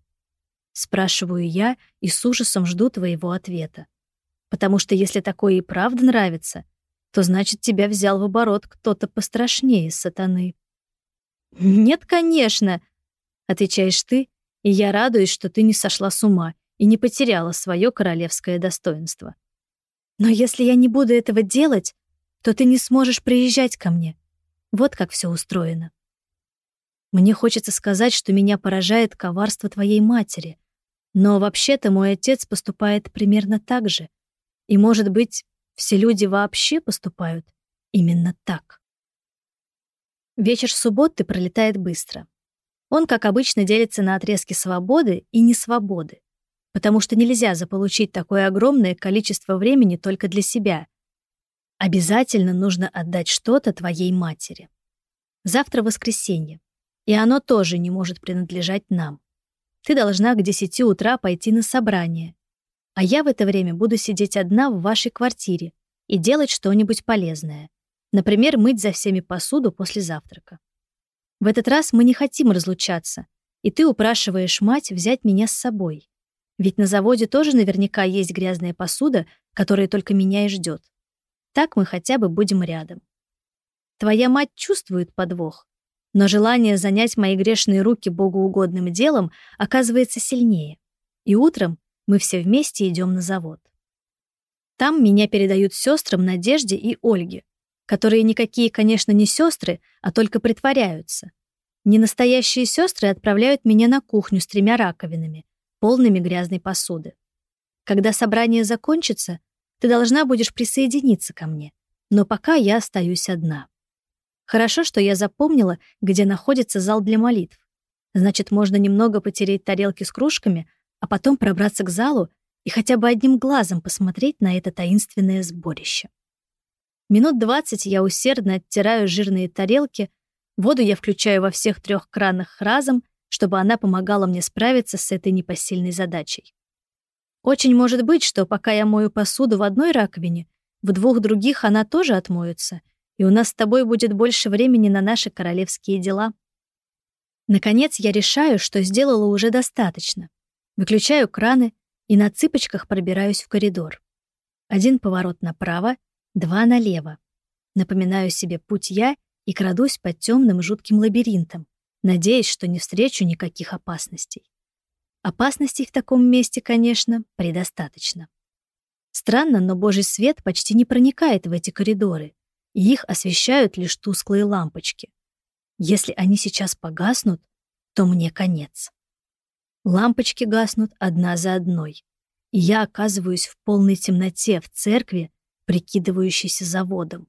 Спрашиваю я и с ужасом жду твоего ответа. Потому что если такое и правда нравится, то значит тебя взял в оборот кто-то пострашнее сатаны. «Нет, конечно», — отвечаешь ты, и я радуюсь, что ты не сошла с ума и не потеряла свое королевское достоинство. Но если я не буду этого делать, то ты не сможешь приезжать ко мне. Вот как все устроено. Мне хочется сказать, что меня поражает коварство твоей матери, но вообще-то мой отец поступает примерно так же. И, может быть, все люди вообще поступают именно так. Вечер субботы пролетает быстро. Он, как обычно, делится на отрезки свободы и несвободы, потому что нельзя заполучить такое огромное количество времени только для себя. Обязательно нужно отдать что-то твоей матери. Завтра воскресенье, и оно тоже не может принадлежать нам. Ты должна к 10 утра пойти на собрание, а я в это время буду сидеть одна в вашей квартире и делать что-нибудь полезное. Например, мыть за всеми посуду после завтрака. В этот раз мы не хотим разлучаться, и ты упрашиваешь мать взять меня с собой. Ведь на заводе тоже наверняка есть грязная посуда, которая только меня и ждет. Так мы хотя бы будем рядом. Твоя мать чувствует подвох, но желание занять мои грешные руки богоугодным делом оказывается сильнее. И утром мы все вместе идем на завод. Там меня передают сестрам Надежде и Ольге, которые никакие, конечно, не сестры, а только притворяются. Ненастоящие сестры отправляют меня на кухню с тремя раковинами, полными грязной посуды. Когда собрание закончится, ты должна будешь присоединиться ко мне, но пока я остаюсь одна. Хорошо, что я запомнила, где находится зал для молитв. Значит, можно немного потереть тарелки с кружками, а потом пробраться к залу и хотя бы одним глазом посмотреть на это таинственное сборище. Минут двадцать я усердно оттираю жирные тарелки, воду я включаю во всех трех кранах разом, чтобы она помогала мне справиться с этой непосильной задачей. Очень может быть, что пока я мою посуду в одной раковине, в двух других она тоже отмоется, и у нас с тобой будет больше времени на наши королевские дела. Наконец я решаю, что сделала уже достаточно. Выключаю краны и на цыпочках пробираюсь в коридор. Один поворот направо — два налево. Напоминаю себе путь я и крадусь по темным жутким лабиринтам, надеясь, что не встречу никаких опасностей. Опасностей в таком месте, конечно, предостаточно. Странно, но Божий свет почти не проникает в эти коридоры, и их освещают лишь тусклые лампочки. Если они сейчас погаснут, то мне конец. Лампочки гаснут одна за одной, и я оказываюсь в полной темноте в церкви, прикидывающийся заводом.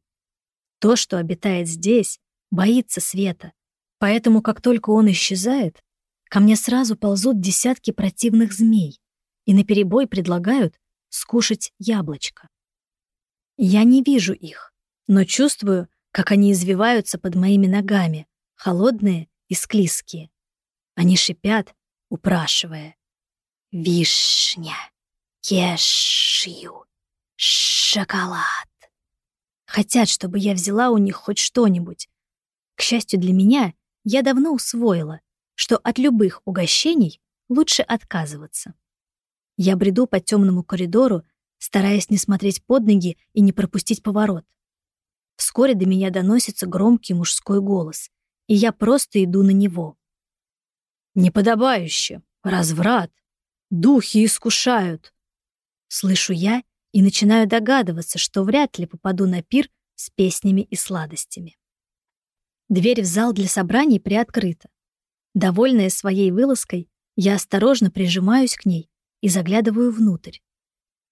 То, что обитает здесь, боится света, поэтому как только он исчезает, ко мне сразу ползут десятки противных змей и наперебой предлагают скушать яблочко. Я не вижу их, но чувствую, как они извиваются под моими ногами, холодные и склизкие. Они шипят, упрашивая. «Вишня, кешью, Шоколад. Хотят, чтобы я взяла у них хоть что-нибудь. К счастью для меня, я давно усвоила, что от любых угощений лучше отказываться. Я бреду по темному коридору, стараясь не смотреть под ноги и не пропустить поворот. Вскоре до меня доносится громкий мужской голос, и я просто иду на него. «Неподобающе! Разврат! Духи искушают!» Слышу я и начинаю догадываться, что вряд ли попаду на пир с песнями и сладостями. Дверь в зал для собраний приоткрыта. Довольная своей вылазкой, я осторожно прижимаюсь к ней и заглядываю внутрь.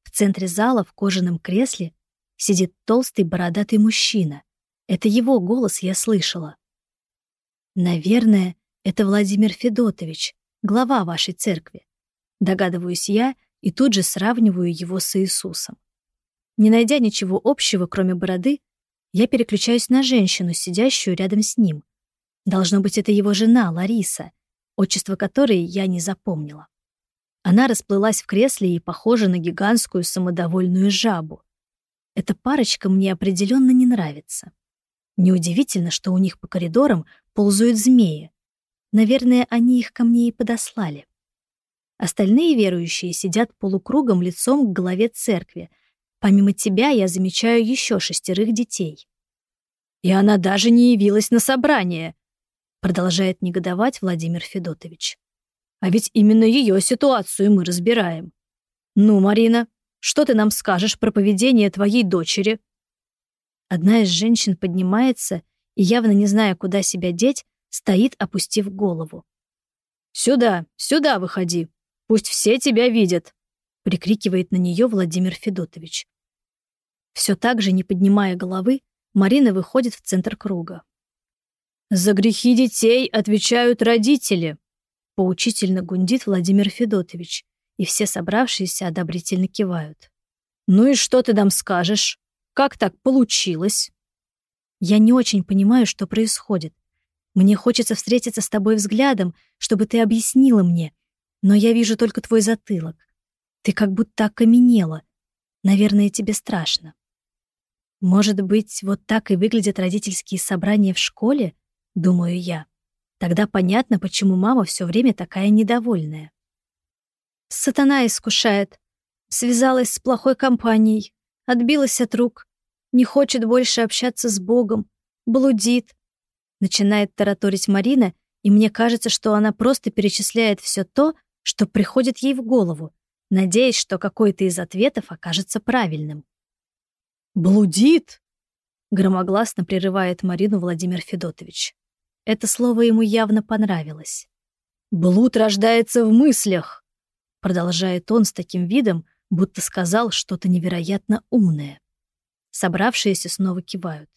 В центре зала в кожаном кресле сидит толстый бородатый мужчина. Это его голос я слышала. Наверное, это Владимир Федотович, глава вашей церкви. Догадываюсь я и тут же сравниваю его с Иисусом. Не найдя ничего общего, кроме бороды, я переключаюсь на женщину, сидящую рядом с ним. Должно быть, это его жена, Лариса, отчество которой я не запомнила. Она расплылась в кресле и похожа на гигантскую самодовольную жабу. Эта парочка мне определенно не нравится. Неудивительно, что у них по коридорам ползают змеи. Наверное, они их ко мне и подослали. Остальные верующие сидят полукругом лицом к главе церкви. Помимо тебя я замечаю еще шестерых детей. И она даже не явилась на собрание, продолжает негодовать Владимир Федотович. А ведь именно ее ситуацию мы разбираем. Ну, Марина, что ты нам скажешь про поведение твоей дочери? Одна из женщин поднимается и, явно не зная, куда себя деть, стоит, опустив голову. «Сюда, сюда выходи! Пусть все тебя видят!» — прикрикивает на нее Владимир Федотович. Все так же, не поднимая головы, Марина выходит в центр круга. «За грехи детей отвечают родители!» — поучительно гундит Владимир Федотович, и все собравшиеся одобрительно кивают. «Ну и что ты нам скажешь?» Как так получилось? Я не очень понимаю, что происходит. Мне хочется встретиться с тобой взглядом, чтобы ты объяснила мне, но я вижу только твой затылок. Ты как будто окаменела. Наверное, тебе страшно. Может быть, вот так и выглядят родительские собрания в школе, думаю я. Тогда понятно, почему мама все время такая недовольная. Сатана искушает. Связалась с плохой компанией, отбилась от рук, не хочет больше общаться с Богом, блудит. Начинает тараторить Марина, и мне кажется, что она просто перечисляет все то, что приходит ей в голову, надеясь, что какой-то из ответов окажется правильным. «Блудит!» — громогласно прерывает Марину Владимир Федотович. Это слово ему явно понравилось. «Блуд рождается в мыслях!» — продолжает он с таким видом, будто сказал что-то невероятно умное. Собравшиеся снова кивают.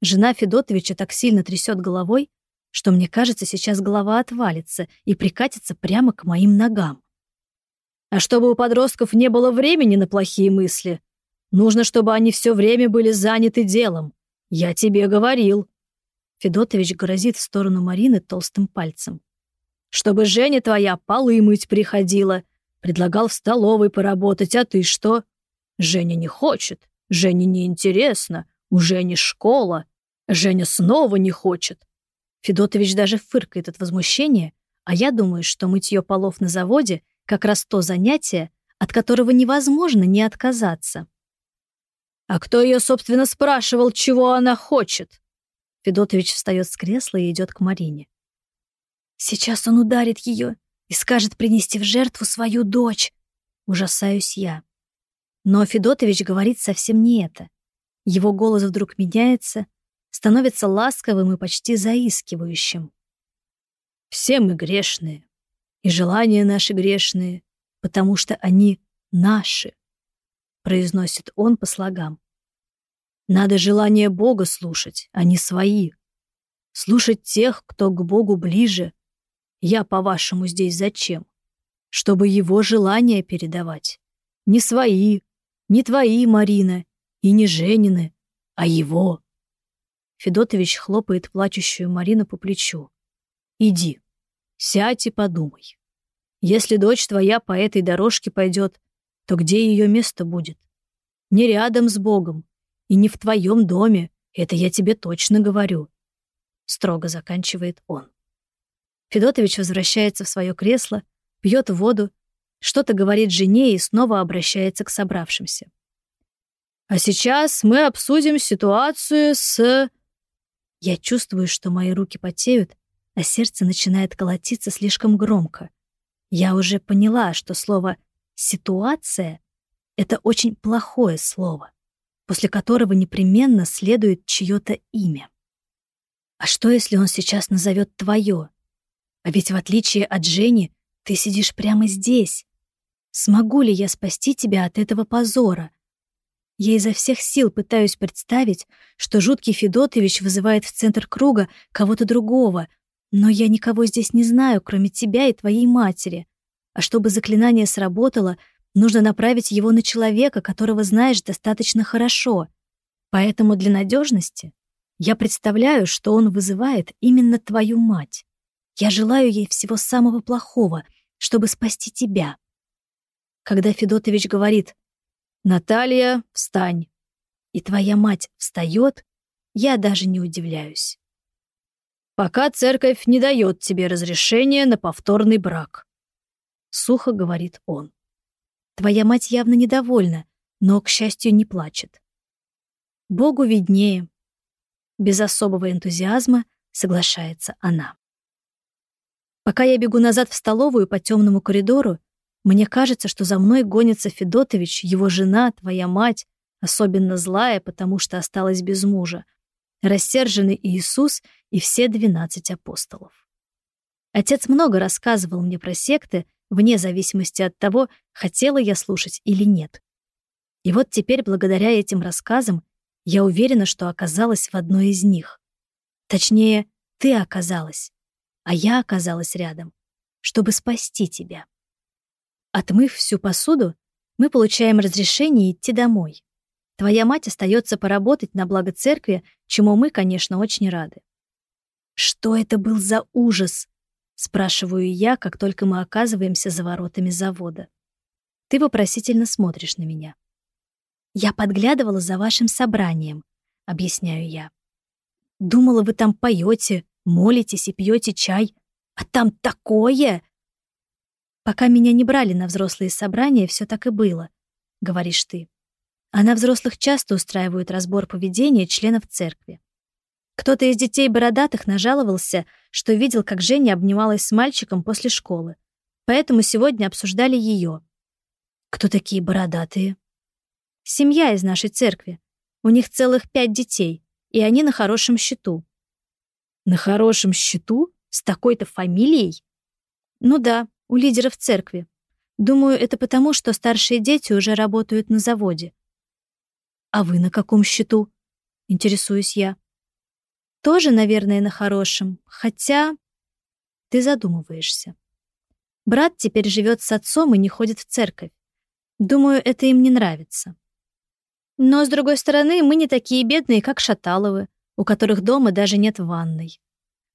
Жена Федотовича так сильно трясет головой, что мне кажется, сейчас голова отвалится и прикатится прямо к моим ногам. А чтобы у подростков не было времени на плохие мысли, нужно, чтобы они все время были заняты делом. Я тебе говорил. Федотович грозит в сторону Марины толстым пальцем. Чтобы Женя твоя полы мыть приходила, предлагал в столовой поработать, а ты что? Женя не хочет. Жене неинтересно, у Жени школа. Женя снова не хочет. Федотович даже фыркает от возмущения, а я думаю, что мытье полов на заводе как раз то занятие, от которого невозможно не отказаться. А кто ее, собственно, спрашивал, чего она хочет? Федотович встает с кресла и идет к Марине. Сейчас он ударит ее и скажет принести в жертву свою дочь. Ужасаюсь я. Но Федотович говорит совсем не это. Его голос вдруг меняется, становится ласковым и почти заискивающим. «Все мы грешные, и желания наши грешные, потому что они наши», — произносит он по слогам. «Надо желание Бога слушать, а не свои. Слушать тех, кто к Богу ближе. Я, по-вашему, здесь зачем? Чтобы его желания передавать. Не свои, не твои, Марина, и не Женины, а его. Федотович хлопает плачущую Марину по плечу. Иди, сядь и подумай. Если дочь твоя по этой дорожке пойдет, то где ее место будет? Не рядом с Богом и не в твоем доме, это я тебе точно говорю. Строго заканчивает он. Федотович возвращается в свое кресло, пьет воду что-то говорит жене и снова обращается к собравшимся. А сейчас мы обсудим ситуацию с... Я чувствую, что мои руки потеют, а сердце начинает колотиться слишком громко. Я уже поняла, что слово «ситуация» — это очень плохое слово, после которого непременно следует чье-то имя. А что, если он сейчас назовет твое? А ведь в отличие от Жени, ты сидишь прямо здесь, Смогу ли я спасти тебя от этого позора? Я изо всех сил пытаюсь представить, что жуткий Федотович вызывает в центр круга кого-то другого, но я никого здесь не знаю, кроме тебя и твоей матери. А чтобы заклинание сработало, нужно направить его на человека, которого знаешь достаточно хорошо. Поэтому для надежности я представляю, что он вызывает именно твою мать. Я желаю ей всего самого плохого, чтобы спасти тебя. когда Федотович говорит «Наталья, встань!» и твоя мать встает, я даже не удивляюсь. «Пока церковь не дает тебе разрешения на повторный брак», — сухо говорит он. Твоя мать явно недовольна, но, к счастью, не плачет. Богу виднее. Без особого энтузиазма соглашается она. Пока я бегу назад в столовую по темному коридору, мне кажется, что за мной гонится Федотович, его жена, твоя мать, особенно злая, потому что осталась без мужа, рассерженный Иисус и все двенадцать апостолов. Отец много рассказывал мне про секты, вне зависимости от того, хотела я слушать или нет. И вот теперь, благодаря этим рассказам, я уверена, что оказалась в одной из них. Точнее, ты оказалась а я оказалась рядом, чтобы спасти тебя. Отмыв всю посуду, мы получаем разрешение идти домой. Твоя мать остается поработать на благо церкви, чему мы, конечно, очень рады. «Что это был за ужас?» — спрашиваю я, как только мы оказываемся за воротами завода. Ты вопросительно смотришь на меня. «Я подглядывала за вашим собранием», — объясняю я. «Думала, вы там поете, молитесь и пьете чай, а там такое!» «Пока меня не брали на взрослые собрания, все так и было», — говоришь ты. А на взрослых часто устраивают разбор поведения членов церкви. Кто-то из детей бородатых нажаловался, что видел, как Женя обнималась с мальчиком после школы. Поэтому сегодня обсуждали ее. Кто такие бородатые? Семья из нашей церкви. У них целых пять детей, и они на хорошем счету. На хорошем счету? С такой-то фамилией? Ну да, у лидеров церкви. Думаю, это потому, что старшие дети уже работают на заводе. А вы на каком счету? Интересуюсь я. Тоже, наверное, на хорошем, хотя... Ты задумываешься. Брат теперь живет с отцом и не ходит в церковь. Думаю, это им не нравится. Но, с другой стороны, мы не такие бедные, как Шаталовы у которых дома даже нет ванной.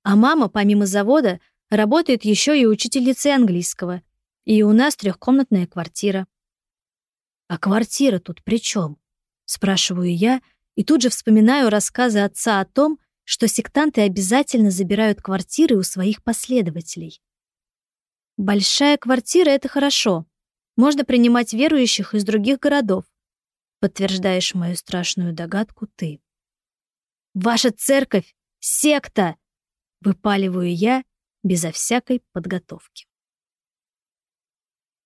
А мама, помимо завода, работает еще и учительницей английского. И у нас трехкомнатная квартира. «А квартира тут при чем? спрашиваю я, и тут же вспоминаю рассказы отца о том, что сектанты обязательно забирают квартиры у своих последователей. «Большая квартира — это хорошо. Можно принимать верующих из других городов», подтверждаешь мою страшную догадку ты. Ваша церковь — секта!» — выпаливаю я безо всякой подготовки.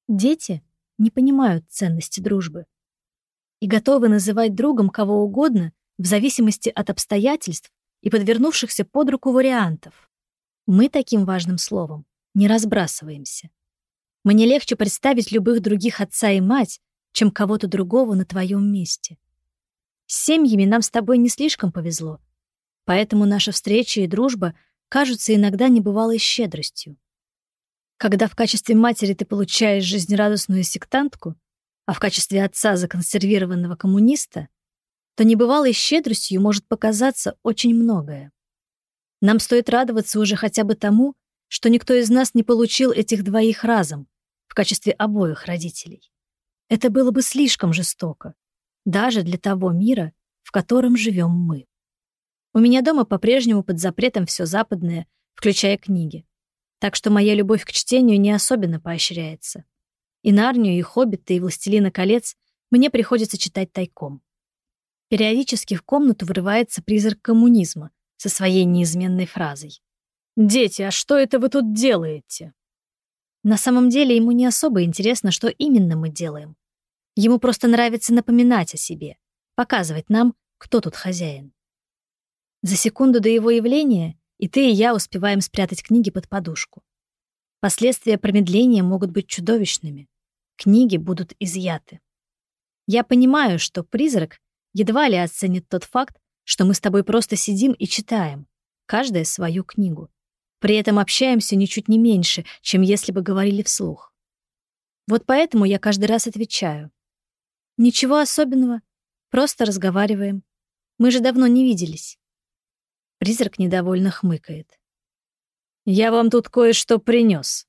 Дети не понимают ценности дружбы и готовы называть другом кого угодно в зависимости от обстоятельств и подвернувшихся под руку вариантов. Мы таким важным словом не разбрасываемся. Мне легче представить любых других отца и мать, чем кого-то другого на твоем месте. С семьями нам с тобой не слишком повезло, поэтому наша встреча и дружба кажутся иногда небывалой щедростью. Когда в качестве матери ты получаешь жизнерадостную сектантку, а в качестве отца законсервированного коммуниста, то небывалой щедростью может показаться очень многое. Нам стоит радоваться уже хотя бы тому, что никто из нас не получил этих двоих разом в качестве обоих родителей. Это было бы слишком жестоко, даже для того мира, в котором живем мы. У меня дома по-прежнему под запретом все западное, включая книги. Так что моя любовь к чтению не особенно поощряется. И Нарнию, и Хоббита, и Властелина колец мне приходится читать тайком. Периодически в комнату врывается призрак коммунизма со своей неизменной фразой. «Дети, а что это вы тут делаете?» На самом деле ему не особо интересно, что именно мы делаем. Ему просто нравится напоминать о себе, показывать нам, кто тут хозяин. За секунду до его явления и ты, и я успеваем спрятать книги под подушку. Последствия промедления могут быть чудовищными. Книги будут изъяты. Я понимаю, что призрак едва ли оценит тот факт, что мы с тобой просто сидим и читаем, каждая свою книгу. При этом общаемся ничуть не меньше, чем если бы говорили вслух. Вот поэтому я каждый раз отвечаю. Ничего особенного, просто разговариваем. Мы же давно не виделись. Призрак недовольно хмыкает. «Я вам тут кое-что принес.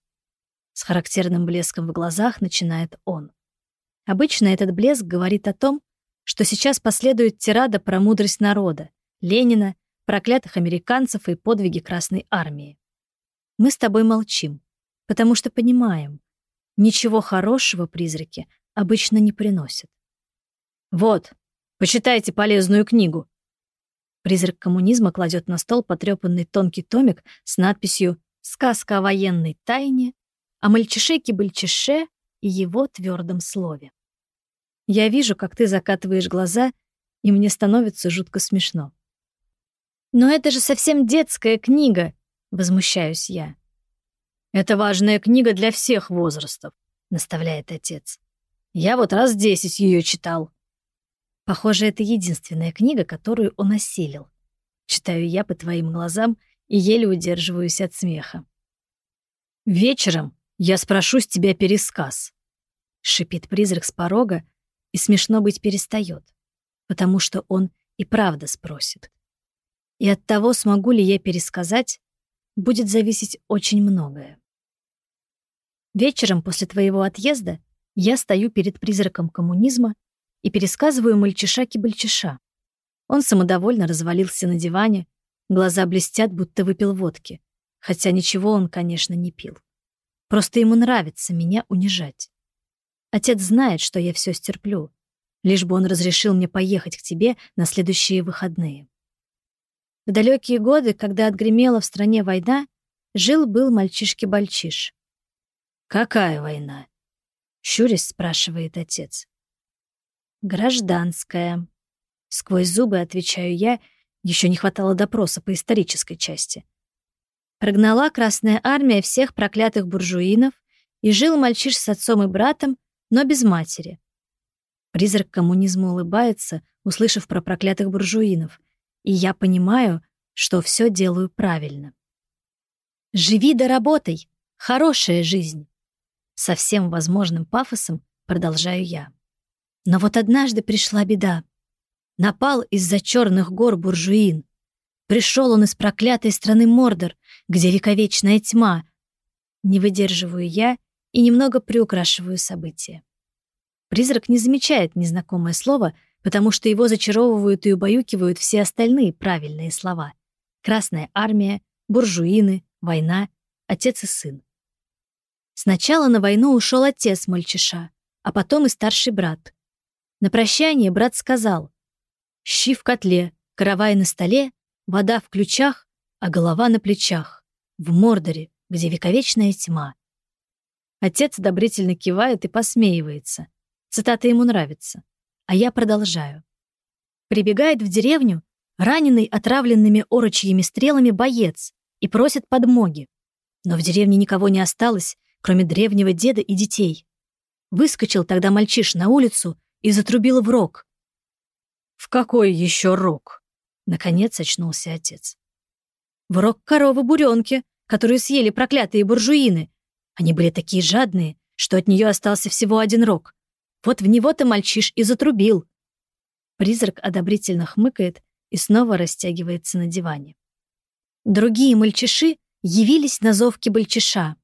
С характерным блеском в глазах начинает он. Обычно этот блеск говорит о том, что сейчас последует тирада про мудрость народа, Ленина, проклятых американцев и подвиги Красной Армии. Мы с тобой молчим, потому что понимаем, ничего хорошего призраки обычно не приносят. Вот, почитайте полезную книгу. Призрак коммунизма кладет на стол потрепанный тонкий томик с надписью «Сказка о военной тайне», о мальчише-кибальчише и его твердом слове. Я вижу, как ты закатываешь глаза, и мне становится жутко смешно. «Но это же совсем детская книга!» — возмущаюсь я. «Это важная книга для всех возрастов», — наставляет отец. «Я вот раз десять ее читал». Похоже, это единственная книга, которую он осилил. Читаю я по твоим глазам и еле удерживаюсь от смеха. «Вечером я спрошу с тебя пересказ», — шипит призрак с порога, и смешно быть перестает, потому что он и правда спросит. И от того, смогу ли я пересказать, будет зависеть очень многое. Вечером после твоего отъезда я стою перед призраком коммунизма и пересказываю мальчиша-кибальчиша. Он самодовольно развалился на диване, глаза блестят, будто выпил водки, хотя ничего он, конечно, не пил. Просто ему нравится меня унижать. Отец знает, что я все стерплю, лишь бы он разрешил мне поехать к тебе на следующие выходные. В далекие годы, когда отгремела в стране война, жил-был мальчишки-бальчиш. «Какая война?» — щурясь спрашивает отец. «Гражданская». Сквозь зубы отвечаю я, еще не хватало допроса по исторической части. Прогнала Красная Армия всех проклятых буржуинов, и жил мальчиш с отцом и братом, но без матери. Призрак коммунизма улыбается, услышав про проклятых буржуинов, и я понимаю, что все делаю правильно. «Живи да работай! Хорошая жизнь!» Со всем возможным пафосом продолжаю я. Но вот однажды пришла беда. Напал из-за черных гор буржуин. Пришел он из проклятой страны Мордор, где вековечная тьма. Не выдерживаю я и немного приукрашиваю события. Призрак не замечает незнакомое слово — потому что его зачаровывают и убаюкивают все остальные правильные слова. Красная армия, буржуины, война, отец и сын. Сначала на войну ушел отец мальчиша, а потом и старший брат. На прощание брат сказал «Щи в котле, каравай на столе, вода в ключах, а голова на плечах, в Мордоре, где вековечная тьма». Отец одобрительно кивает и посмеивается. Цитата ему нравится. А я продолжаю. Прибегает в деревню раненый отравленными орочьими стрелами боец и просит подмоги. Но в деревне никого не осталось, кроме древнего деда и детей. Выскочил тогда мальчиш на улицу и затрубил в рог. «В какой еще рог?» Наконец очнулся отец. «В рог коровы-буренки, которую съели проклятые буржуины. Они были такие жадные, что от нее остался всего один рог. Вот в него-то мальчиш и затрубил. Призрак одобрительно хмыкает и снова растягивается на диване. Другие мальчиши явились на зов кибальчиша,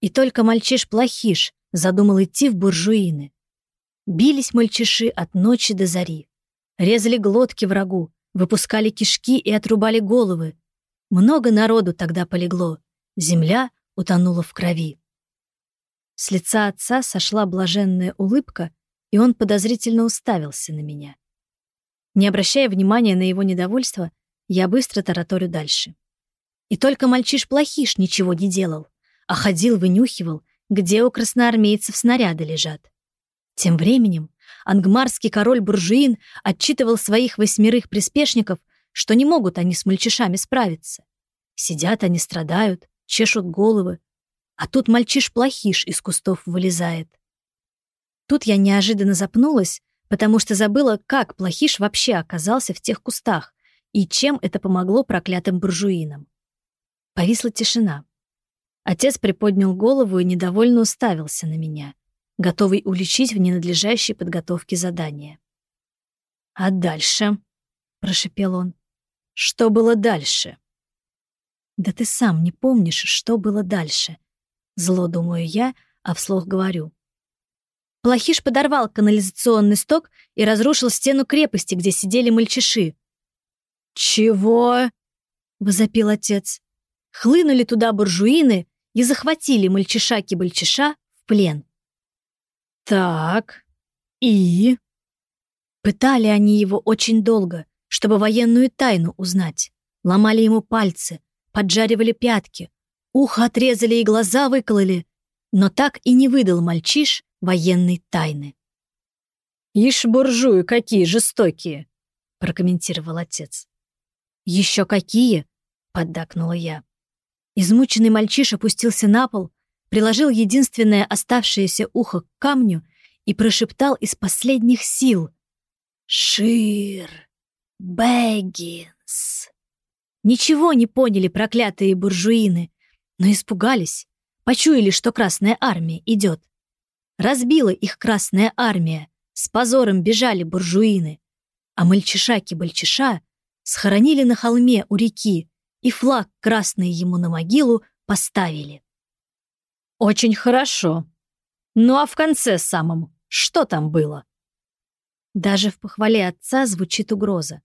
и только мальчиш-плохиш задумал идти в буржуины. Бились мальчиши от ночи до зари, резали глотки врагу, выпускали кишки и отрубали головы. Много народу тогда полегло, земля утонула в крови. С лица отца сошла блаженная улыбка, и он подозрительно уставился на меня. Не обращая внимания на его недовольство, я быстро тараторю дальше. И только мальчиш-плохиш ничего не делал, а ходил, вынюхивал, где у красноармейцев снаряды лежат. Тем временем ангмарский король Буржуин отчитывал своих восьмерых приспешников, что не могут они с мальчишами справиться. Сидят они, страдают, чешут головы, а тут мальчиш-плохиш из кустов вылезает. Тут я неожиданно запнулась, потому что забыла, как плохиш вообще оказался в тех кустах и чем это помогло проклятым буржуинам. Повисла тишина. Отец приподнял голову и недовольно уставился на меня, готовый уличить в ненадлежащей подготовке задания. «А дальше?» — прошепел он. «Что было дальше?» «Да ты сам не помнишь, что было дальше?» Зло думаю я, а вслух говорю. Плохиш подорвал канализационный сток и разрушил стену крепости, где сидели мальчиши. «Чего?» — возопил отец. Хлынули туда буржуины и захватили мальчиша-кибальчиша в плен. «Так, и?» Пытали они его очень долго, чтобы военную тайну узнать. Ломали ему пальцы, поджаривали пятки, ухо отрезали и глаза выкололи, но так и не выдал мальчиш военной тайны. «Ишь, буржуи, какие жестокие!» — прокомментировал отец. «Еще какие?» — поддакнула я. Измученный мальчиш опустился на пол, приложил единственное оставшееся ухо к камню и прошептал из последних сил «Шир! Бэггинс!» Ничего не поняли проклятые буржуины, но испугались, почуяли, что Красная Армия идет. Разбила их Красная Армия, с позором бежали буржуины, а мальчиша-кибальчиша схоронили на холме у реки и флаг красный ему на могилу поставили. «Очень хорошо. Ну а в конце самом, что там было?» Даже в похвале отца звучит угроза.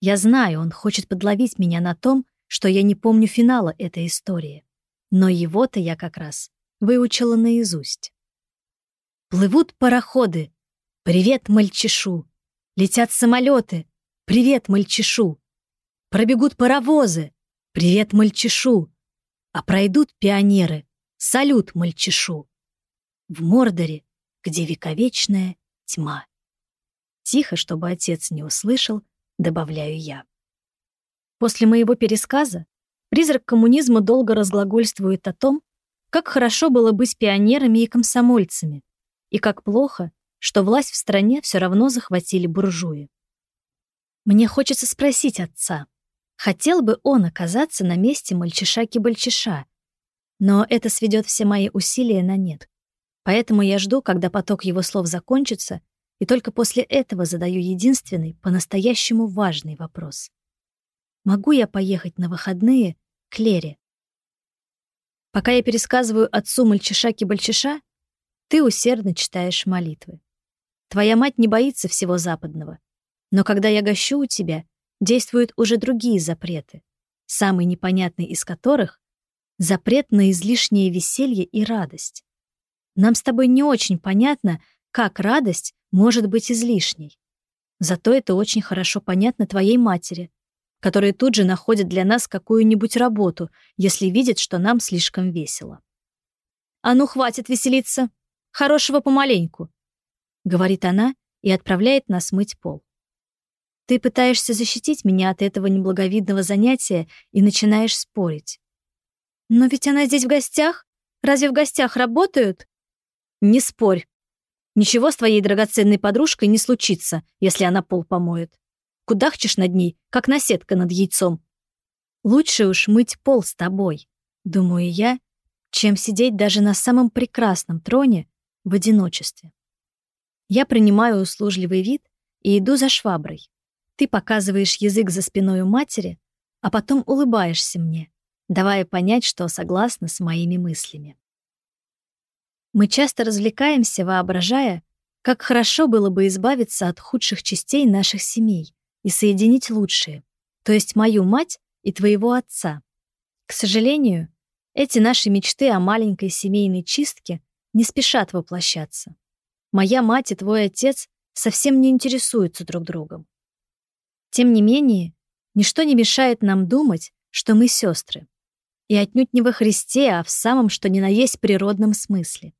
Я знаю, он хочет подловить меня на том, что я не помню финала этой истории. Но его-то я как раз выучила наизусть. Плывут пароходы. Привет, мальчишу. Летят самолеты. Привет, мальчишу. Пробегут паровозы. Привет, мальчишу. А пройдут пионеры. Салют, мальчишу. В Мордоре, где вековечная тьма. Тихо, чтобы отец не услышал, добавляю я. После моего пересказа призрак коммунизма долго разглагольствует о том, как хорошо было быть пионерами и комсомольцами, и как плохо, что власть в стране все равно захватили буржуи. Мне хочется спросить отца, хотел бы он оказаться на месте мальчиша-кибальчиша, но это сведет все мои усилия на нет. Поэтому я жду, когда поток его слов закончится, и только после этого задаю единственный, по-настоящему важный вопрос. Могу я поехать на выходные к Лере? Пока я пересказываю отцу мальчиша-кибальчиша, ты усердно читаешь молитвы. Твоя мать не боится всего западного. Но когда я гощу у тебя, действуют уже другие запреты, самый непонятный из которых — запрет на излишнее веселье и радость. Нам с тобой не очень понятно, как радость может быть излишней. Зато это очень хорошо понятно твоей матери, которая тут же находит для нас какую-нибудь работу, если видит, что нам слишком весело. «А ну, хватит веселиться! Хорошего помаленьку!» — говорит она и отправляет нас мыть пол. Ты пытаешься защитить меня от этого неблаговидного занятия и начинаешь спорить. Но ведь она здесь в гостях? Разве в гостях работают? Не спорь. Ничего с твоей драгоценной подружкой не случится, если она пол помоет. Кудахчешь над ней, как наседка над яйцом. Лучше уж мыть пол с тобой, думаю я, чем сидеть даже на самом прекрасном троне в одиночестве. Я принимаю услужливый вид и иду за шваброй. Ты показываешь язык за спиной у матери, а потом улыбаешься мне, давая понять, что согласна с моими мыслями. Мы часто развлекаемся, воображая, как хорошо было бы избавиться от худших частей наших семей и соединить лучшие, то есть мою мать и твоего отца. К сожалению, эти наши мечты о маленькой семейной чистке не спешат воплощаться. Моя мать и твой отец совсем не интересуются друг другом. Тем не менее, ничто не мешает нам думать, что мы сестры. И отнюдь не во Христе, а в самом что ни на есть природном смысле.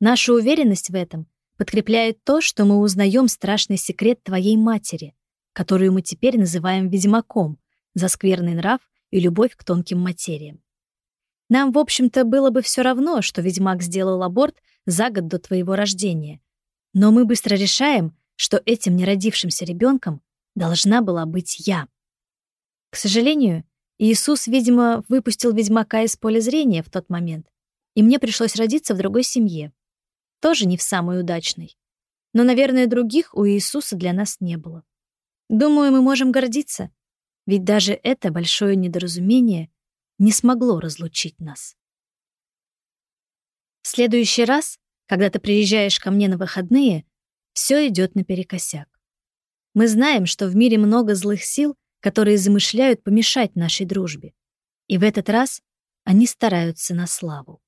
Наша уверенность в этом подкрепляет то, что мы узнаем страшный секрет твоей матери, которую мы теперь называем ведьмаком, за скверный нрав и любовь к тонким материям. Нам, в общем-то, было бы все равно, что ведьмак сделал аборт за год до твоего рождения. Но мы быстро решаем, что этим неродившимся ребенком должна была быть я. К сожалению, Иисус, видимо, выпустил ведьмака из поля зрения в тот момент, и мне пришлось родиться в другой семье. Тоже не в самой удачной. Но, наверное, других у Иисуса для нас не было. Думаю, мы можем гордиться, ведь даже это большое недоразумение не смогло разлучить нас. В следующий раз, когда ты приезжаешь ко мне на выходные, все идет наперекосяк. Мы знаем, что в мире много злых сил, которые замышляют помешать нашей дружбе. И в этот раз они стараются на славу.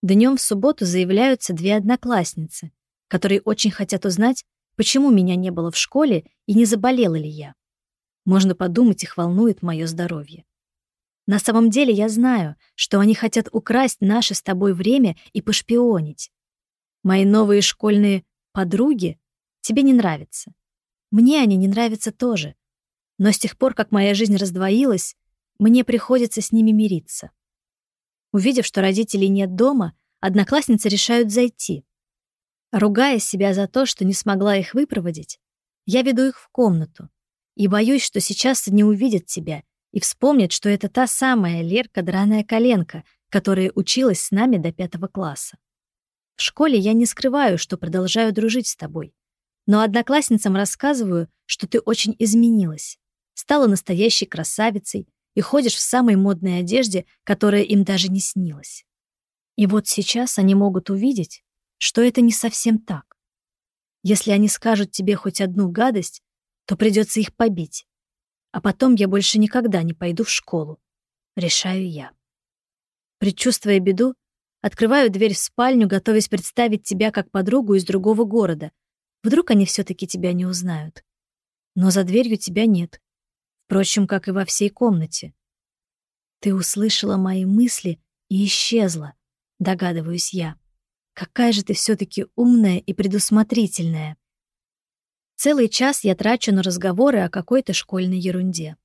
Днем в субботу заявляются две одноклассницы, которые очень хотят узнать, почему меня не было в школе и не заболела ли я. Можно подумать, их волнует мое здоровье. На самом деле я знаю, что они хотят украсть наше с тобой время и пошпионить. Мои новые школьные подруги тебе не нравятся. Мне они не нравятся тоже. Но с тех пор, как моя жизнь раздвоилась, мне приходится с ними мириться. Увидев, что родителей нет дома, одноклассницы решают зайти. Ругая себя за то, что не смогла их выпроводить, я веду их в комнату и боюсь, что сейчас они увидят тебя и вспомнят, что это та самая Лерка Драная Коленка, которая училась с нами до пятого класса. В школе я не скрываю, что продолжаю дружить с тобой. Но одноклассницам рассказываю, что ты очень изменилась, стала настоящей красавицей, и ходишь в самой модной одежде, которая им даже не снилась. И вот сейчас они могут увидеть, что это не совсем так. Если они скажут тебе хоть одну гадость, то придется их побить. А потом я больше никогда не пойду в школу. Решаю я. Предчувствуя беду, открываю дверь в спальню, готовясь представить тебя как подругу из другого города. Вдруг они все таки тебя не узнают. Но за дверью тебя нет. Впрочем, как и во всей комнате. Ты услышала мои мысли и исчезла, догадываюсь я. Какая же ты все таки умная и предусмотрительная. Целый час я трачу на разговоры о какой-то школьной ерунде.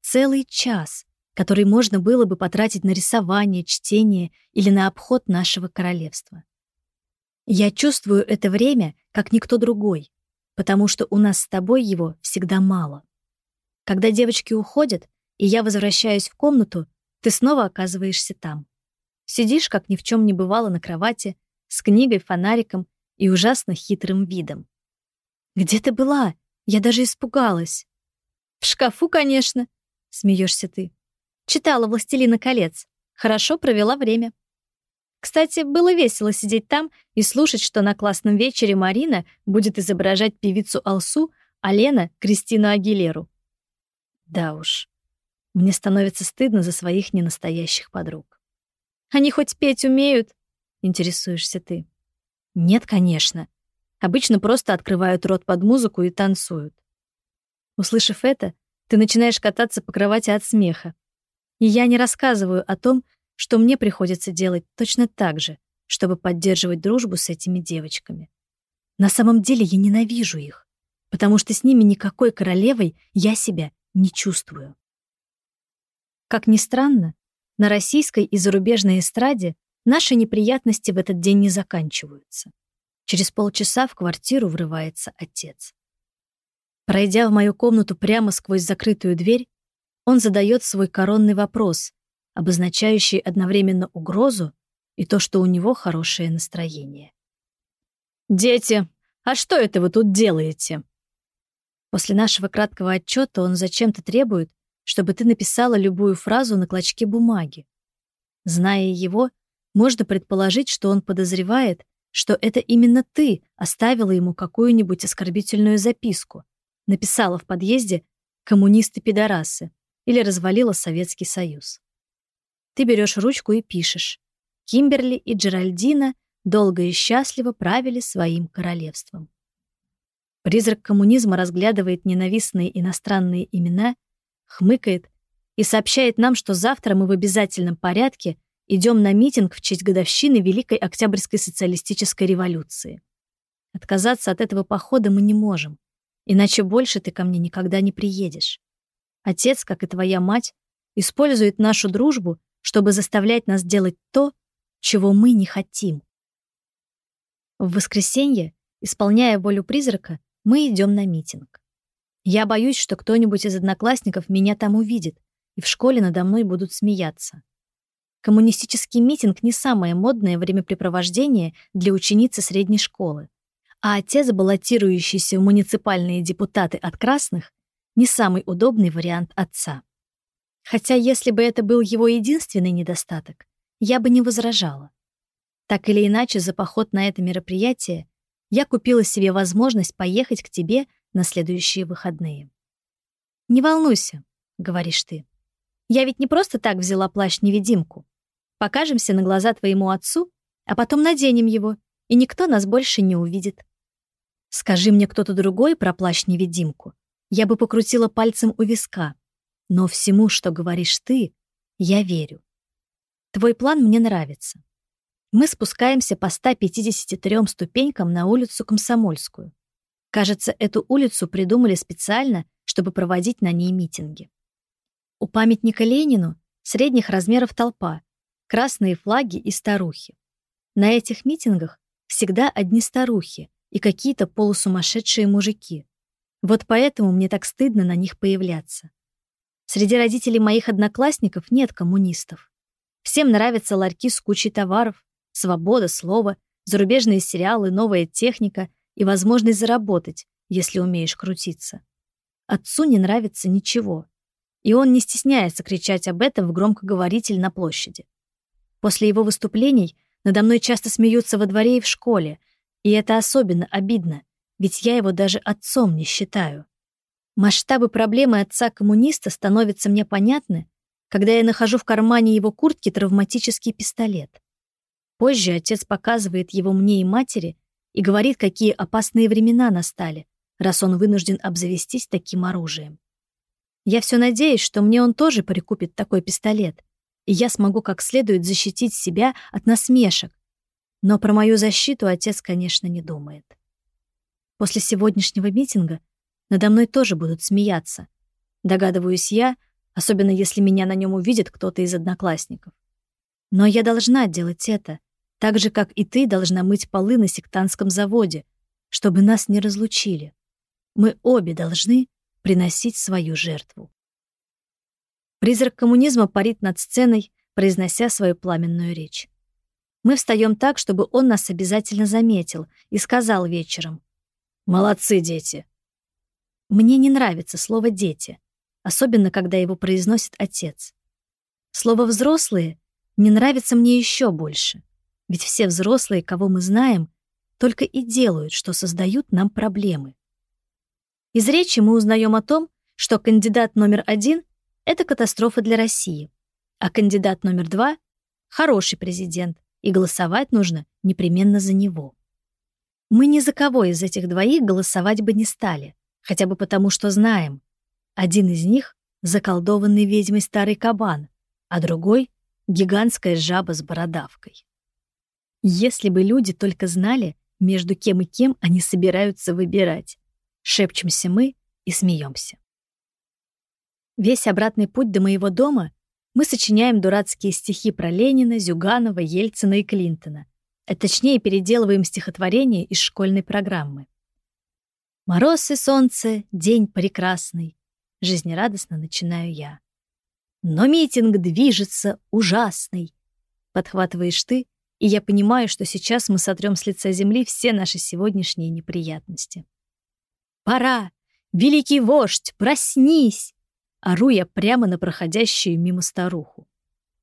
Целый час, который можно было бы потратить на рисование, чтение или на обход нашего королевства. Я чувствую это время, как никто другой, потому что у нас с тобой его всегда мало. Когда девочки уходят, и я возвращаюсь в комнату, ты снова оказываешься там. Сидишь, как ни в чем не бывало, на кровати, с книгой, фонариком и ужасно хитрым видом. «Где ты была? Я даже испугалась». «В шкафу, конечно», — смеешься ты. «Читала «Властелина колец». Хорошо провела время». Кстати, было весело сидеть там и слушать, что на классном вечере Марина будет изображать певицу Алсу, а Лена — Кристину Агилеру. Да уж. Мне становится стыдно за своих ненастоящих подруг. Они хоть петь умеют? Интересуешься ты. Нет, конечно. Обычно просто открывают рот под музыку и танцуют. Услышав это, ты начинаешь кататься по кровати от смеха. И я не рассказываю о том, что мне приходится делать точно так же, чтобы поддерживать дружбу с этими девочками. На самом деле я ненавижу их, потому что с ними никакой королевой я себя не чувствую. Как ни странно, на российской и зарубежной эстраде наши неприятности в этот день не заканчиваются. Через полчаса в квартиру врывается отец. Пройдя в мою комнату прямо сквозь закрытую дверь, он задает свой коронный вопрос, обозначающий одновременно угрозу и то, что у него хорошее настроение. «Дети, а что это вы тут делаете?» После нашего краткого отчета он зачем-то требует, чтобы ты написала любую фразу на клочке бумаги. Зная его, можно предположить, что он подозревает, что это именно ты оставила ему какую-нибудь оскорбительную записку, написала в подъезде «коммунисты-пидорасы» или развалила Советский Союз. Ты берешь ручку и пишешь. Кимберли и Джеральдина долго и счастливо правили своим королевством. Призрак коммунизма разглядывает ненавистные иностранные имена, хмыкает и сообщает нам, что завтра мы в обязательном порядке идем на митинг в честь годовщины Великой Октябрьской социалистической революции. Отказаться от этого похода мы не можем, иначе больше ты ко мне никогда не приедешь. Отец, как и твоя мать, использует нашу дружбу, чтобы заставлять нас делать то, чего мы не хотим. В воскресенье, исполняя волю призрака, мы идем на митинг. Я боюсь, что кто-нибудь из одноклассников меня там увидит, и в школе надо мной будут смеяться. Коммунистический митинг не самое модное времяпрепровождение для ученицы средней школы, а отец, баллотирующийся в муниципальные депутаты от красных, не самый удобный вариант отца. Хотя если бы это был его единственный недостаток, я бы не возражала. Так или иначе, за поход на это мероприятие я купила себе возможность поехать к тебе на следующие выходные. «Не волнуйся», — говоришь ты. «Я ведь не просто так взяла плащ-невидимку. Покажемся на глаза твоему отцу, а потом наденем его, и никто нас больше не увидит». Скажи мне кто-то другой про плащ-невидимку, я бы покрутила пальцем у виска. Но всему, что говоришь ты, я верю. Твой план мне нравится. Мы спускаемся по 153 ступенькам на улицу Комсомольскую. Кажется, эту улицу придумали специально, чтобы проводить на ней митинги. У памятника Ленину средних размеров толпа, красные флаги и старухи. На этих митингах всегда одни старухи и какие-то полусумасшедшие мужики. Вот поэтому мне так стыдно на них появляться. Среди родителей моих одноклассников нет коммунистов. Всем нравятся ларьки с кучей товаров, свобода слова, зарубежные сериалы, новая техника и возможность заработать, если умеешь крутиться. Отцу не нравится ничего, и он не стесняется кричать об этом в громкоговоритель на площади. После его выступлений надо мной часто смеются во дворе и в школе, и это особенно обидно, ведь я его даже отцом не считаю. Масштабы проблемы отца-коммуниста становятся мне понятны, когда я нахожу в кармане его куртки травматический пистолет. Позже отец показывает его мне и матери и говорит, какие опасные времена настали, раз он вынужден обзавестись таким оружием. Я все надеюсь, что мне он тоже прикупит такой пистолет, и я смогу как следует защитить себя от насмешек. Но про мою защиту отец, конечно, не думает. После сегодняшнего митинга надо мной тоже будут смеяться. Догадываюсь я, особенно если меня на нем увидит кто-то из одноклассников. Но я должна делать это, так же, как и ты должна мыть полы на сектантском заводе, чтобы нас не разлучили. Мы обе должны приносить свою жертву. Призрак коммунизма парит над сценой, произнося свою пламенную речь. Мы встаем так, чтобы он нас обязательно заметил и сказал вечером «Молодцы, дети! Мне не нравится слово «дети», особенно когда его произносит отец. Слово «взрослые» не нравится мне еще больше, ведь все взрослые, кого мы знаем, только и делают, что создают нам проблемы. Из речи мы узнаем о том, что кандидат номер один — это катастрофа для России, а кандидат номер два — хороший президент, и голосовать нужно непременно за него. Мы ни за кого из этих двоих голосовать бы не стали, Хотя бы потому, что знаем. Один из них — заколдованный ведьмой старый кабан, а другой — гигантская жаба с бородавкой. Если бы люди только знали, между кем и кем они собираются выбирать. Шепчемся мы и смеемся. Весь обратный путь до моего дома мы сочиняем дурацкие стихи про Ленина, Зюганова, Ельцина и Клинтона, а точнее переделываем стихотворения из школьной программы. Мороз и солнце, день прекрасный. Жизнерадостно начинаю я. Но митинг движется ужасный. Подхватываешь ты, и я понимаю, что сейчас мы сотрем с лица земли все наши сегодняшние неприятности. Пора! Великий вождь, проснись! Ору я прямо на проходящую мимо старуху.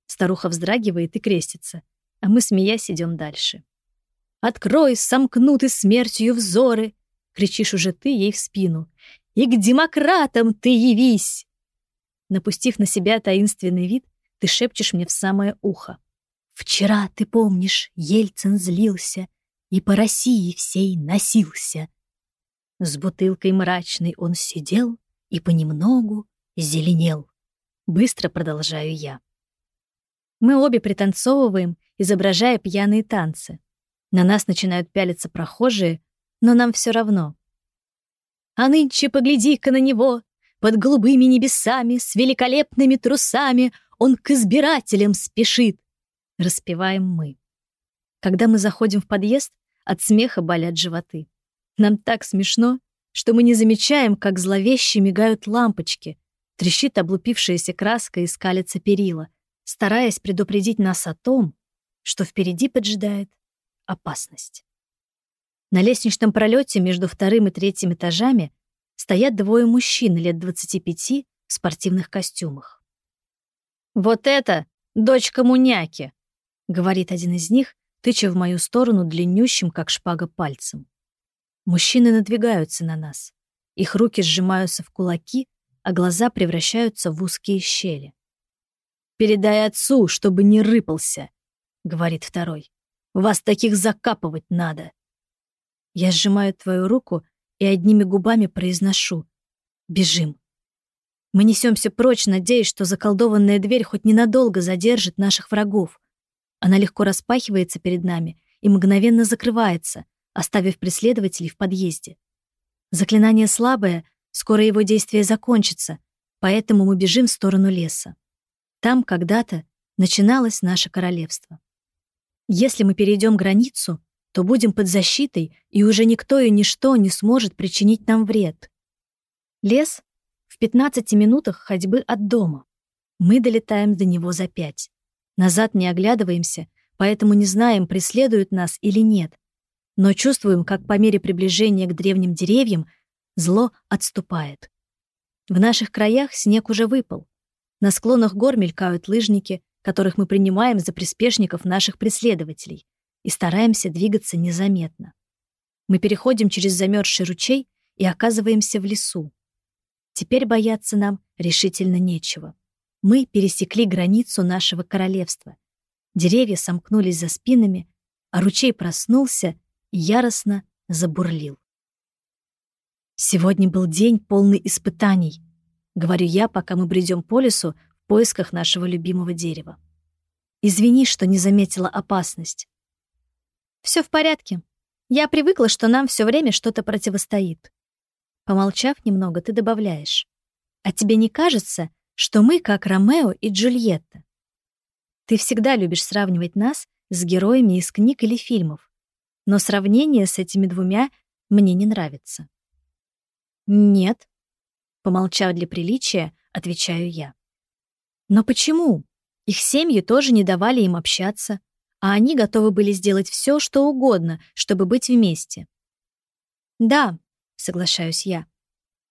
Старуха вздрагивает и крестится, а мы, смеясь, идем дальше. Открой, сомкнуты смертью взоры, кричишь уже ты ей в спину. «И к демократам ты явись!» Напустив на себя таинственный вид, ты шепчешь мне в самое ухо. «Вчера, ты помнишь, Ельцин злился и по России всей носился». С бутылкой мрачной он сидел и понемногу зеленел. Быстро продолжаю я. Мы обе пританцовываем, изображая пьяные танцы. На нас начинают пялиться прохожие, но нам все равно. А нынче погляди-ка на него, под голубыми небесами, с великолепными трусами, он к избирателям спешит. Распеваем мы. Когда мы заходим в подъезд, от смеха болят животы. Нам так смешно, что мы не замечаем, как зловеще мигают лампочки, трещит облупившаяся краска и скалится перила, стараясь предупредить нас о том, что впереди поджидает опасность. На лестничном пролете между вторым и третьим этажами стоят двое мужчин лет 25 в спортивных костюмах. «Вот это дочка Муняки!» — говорит один из них, тыча в мою сторону длиннющим, как шпага, пальцем. Мужчины надвигаются на нас. Их руки сжимаются в кулаки, а глаза превращаются в узкие щели. «Передай отцу, чтобы не рыпался», — говорит второй. «Вас таких закапывать надо». Я сжимаю твою руку и одними губами произношу «Бежим». Мы несемся прочь, надеясь, что заколдованная дверь хоть ненадолго задержит наших врагов. Она легко распахивается перед нами и мгновенно закрывается, оставив преследователей в подъезде. Заклинание слабое, скоро его действие закончится, поэтому мы бежим в сторону леса. Там когда-то начиналось наше королевство. Если мы перейдем границу, то будем под защитой, и уже никто и ничто не сможет причинить нам вред. Лес в 15 минутах ходьбы от дома. Мы долетаем до него за пять. Назад не оглядываемся, поэтому не знаем, преследуют нас или нет. Но чувствуем, как по мере приближения к древним деревьям зло отступает. В наших краях снег уже выпал. На склонах гор мелькают лыжники, которых мы принимаем за приспешников наших преследователей, и стараемся двигаться незаметно. Мы переходим через замерзший ручей и оказываемся в лесу. Теперь бояться нам решительно нечего. Мы пересекли границу нашего королевства. Деревья сомкнулись за спинами, а ручей проснулся и яростно забурлил. Сегодня был день полный испытаний, говорю я, пока мы бредем по лесу в поисках нашего любимого дерева. Извини, что не заметила опасность. Все в порядке. Я привыкла, что нам все время что-то противостоит. Помолчав немного, ты добавляешь. А тебе не кажется, что мы как Ромео и Джульетта. Ты всегда любишь сравнивать нас с героями из книг или фильмов, но сравнение с этими двумя мне не нравится. Нет, помолчав для приличия, отвечаю я. Но почему? Их семьи тоже не давали им общаться, а они готовы были сделать все, что угодно, чтобы быть вместе. Да, соглашаюсь я.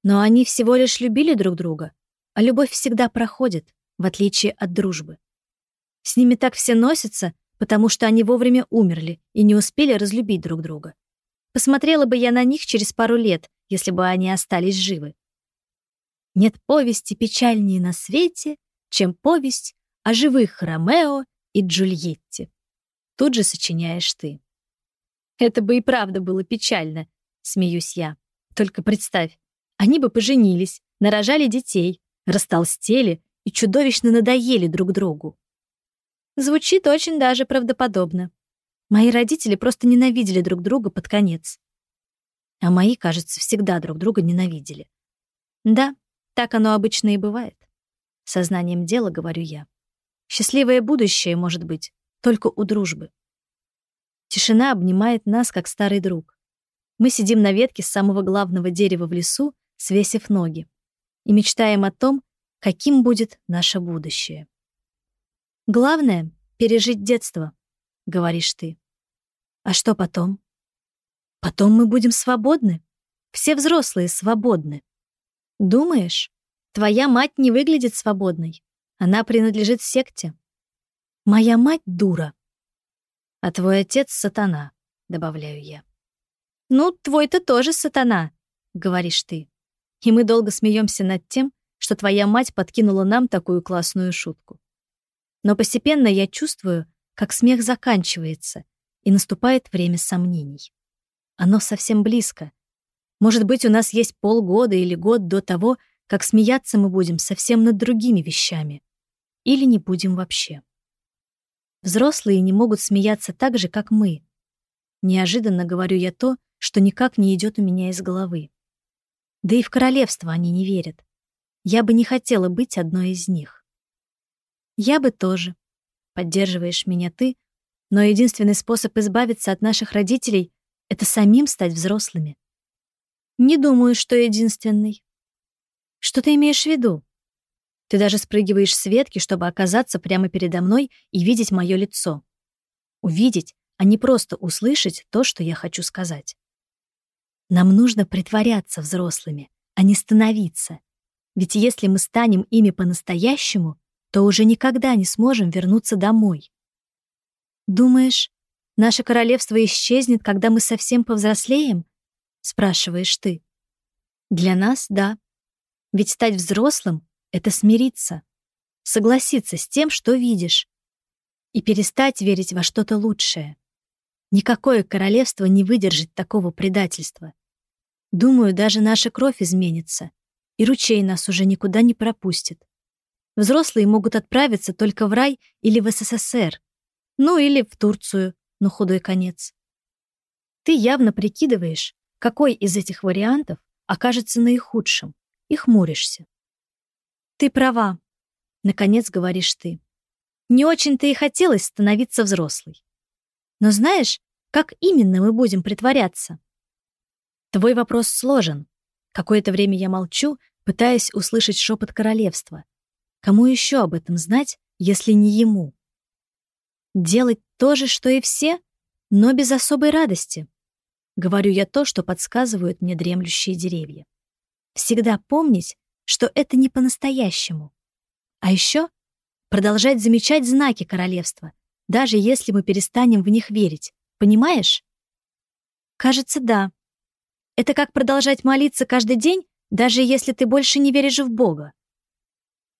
Но они всего лишь любили друг друга, а любовь всегда проходит, в отличие от дружбы. С ними так все носятся, потому что они вовремя умерли и не успели разлюбить друг друга. Посмотрела бы я на них через пару лет, если бы они остались живы. Нет повести печальнее на свете, чем повесть о живых Ромео и Джульетте. Тут же сочиняешь ты. Это бы и правда было печально, смеюсь я. Только представь, они бы поженились, нарожали детей, растолстели и чудовищно надоели друг другу. Звучит очень даже правдоподобно. Мои родители просто ненавидели друг друга под конец. А мои, кажется, всегда друг друга ненавидели. Да, так оно обычно и бывает. Сознанием дела говорю я. Счастливое будущее, может быть, только у дружбы. Тишина обнимает нас, как старый друг. Мы сидим на ветке самого главного дерева в лесу, свесив ноги и мечтаем о том, каким будет наше будущее. Главное — пережить детство, говоришь ты. А что потом? Потом мы будем свободны. Все взрослые свободны. Думаешь, твоя мать не выглядит свободной? Она принадлежит секте. Моя мать дура. А твой отец — сатана, добавляю я. Ну, твой-то тоже сатана, говоришь ты. И мы долго смеемся над тем, что твоя мать подкинула нам такую классную шутку. Но постепенно я чувствую, как смех заканчивается, и наступает время сомнений. Оно совсем близко. Может быть, у нас есть полгода или год до того, как смеяться мы будем совсем над другими вещами. Или не будем вообще. Взрослые не могут смеяться так же, как мы. Неожиданно говорю я то, что никак не идет у меня из головы. Да и в королевство они не верят. Я бы не хотела быть одной из них. Я бы тоже. Поддерживаешь меня ты, но единственный способ избавиться от наших родителей — это самим стать взрослыми. Не думаю, что единственный. Что ты имеешь в виду? Ты даже спрыгиваешь с ветки, чтобы оказаться прямо передо мной и видеть мое лицо. Увидеть, а не просто услышать то, что я хочу сказать. Нам нужно притворяться взрослыми, а не становиться. Ведь если мы станем ими по-настоящему, то уже никогда не сможем вернуться домой. Думаешь, Наше королевство исчезнет, когда мы совсем повзрослеем? Спрашиваешь ты. Для нас — да. Ведь стать взрослым — это смириться, согласиться с тем, что видишь, и перестать верить во что-то лучшее. Никакое королевство не выдержит такого предательства. Думаю, даже наша кровь изменится, и ручей нас уже никуда не пропустит. Взрослые могут отправиться только в рай или в СССР, ну или в Турцию, на худой конец. Ты явно прикидываешь, какой из этих вариантов окажется наихудшим, и хмуришься. Ты права, наконец говоришь ты. Не очень-то и хотелось становиться взрослой. Но знаешь, как именно мы будем притворяться? Твой вопрос сложен. Какое-то время я молчу, пытаясь услышать шепот королевства. Кому еще об этом знать, если не ему? Делать то же, что и все, но без особой радости. Говорю я то, что подсказывают мне дремлющие деревья. Всегда помнить, что это не по-настоящему. А еще продолжать замечать знаки королевства, даже если мы перестанем в них верить. Понимаешь? Кажется, да. Это как продолжать молиться каждый день, даже если ты больше не веришь в Бога.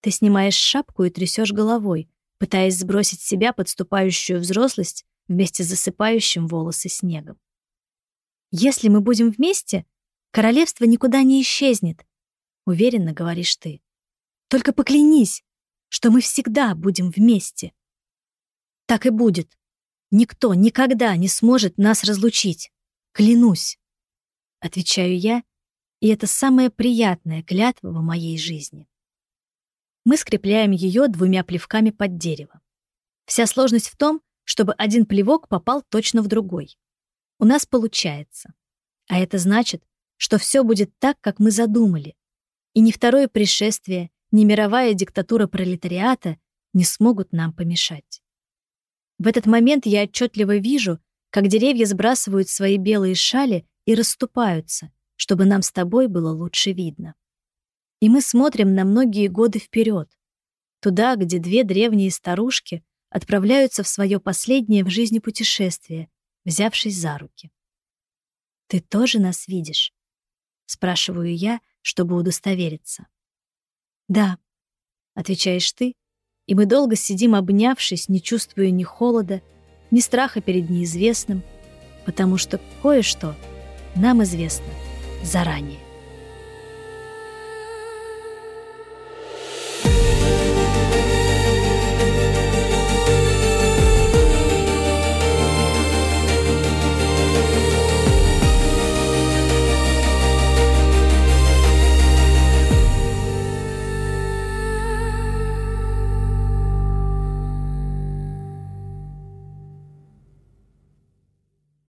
Ты снимаешь шапку и трясешь головой, пытаясь сбросить с себя подступающую взрослость вместе с засыпающим волосы снегом. Если мы будем вместе, королевство никуда не исчезнет, уверенно говоришь ты. Только поклянись, что мы всегда будем вместе. Так и будет. Никто никогда не сможет нас разлучить. Клянусь. Отвечаю я, и это самая приятная клятва в моей жизни. Мы скрепляем ее двумя плевками под дерево. Вся сложность в том, чтобы один плевок попал точно в другой. У нас получается. А это значит, что все будет так, как мы задумали. И ни второе пришествие, ни мировая диктатура пролетариата не смогут нам помешать. В этот момент я отчетливо вижу, как деревья сбрасывают свои белые шали и расступаются, чтобы нам с тобой было лучше видно. И мы смотрим на многие годы вперед, туда, где две древние старушки отправляются в свое последнее в жизни путешествие, взявшись за руки. «Ты тоже нас видишь?» — спрашиваю я, чтобы удостовериться. «Да», — отвечаешь ты, и мы долго сидим, обнявшись, не чувствуя ни холода, ни страха перед неизвестным, потому что кое-что нам известно заранее.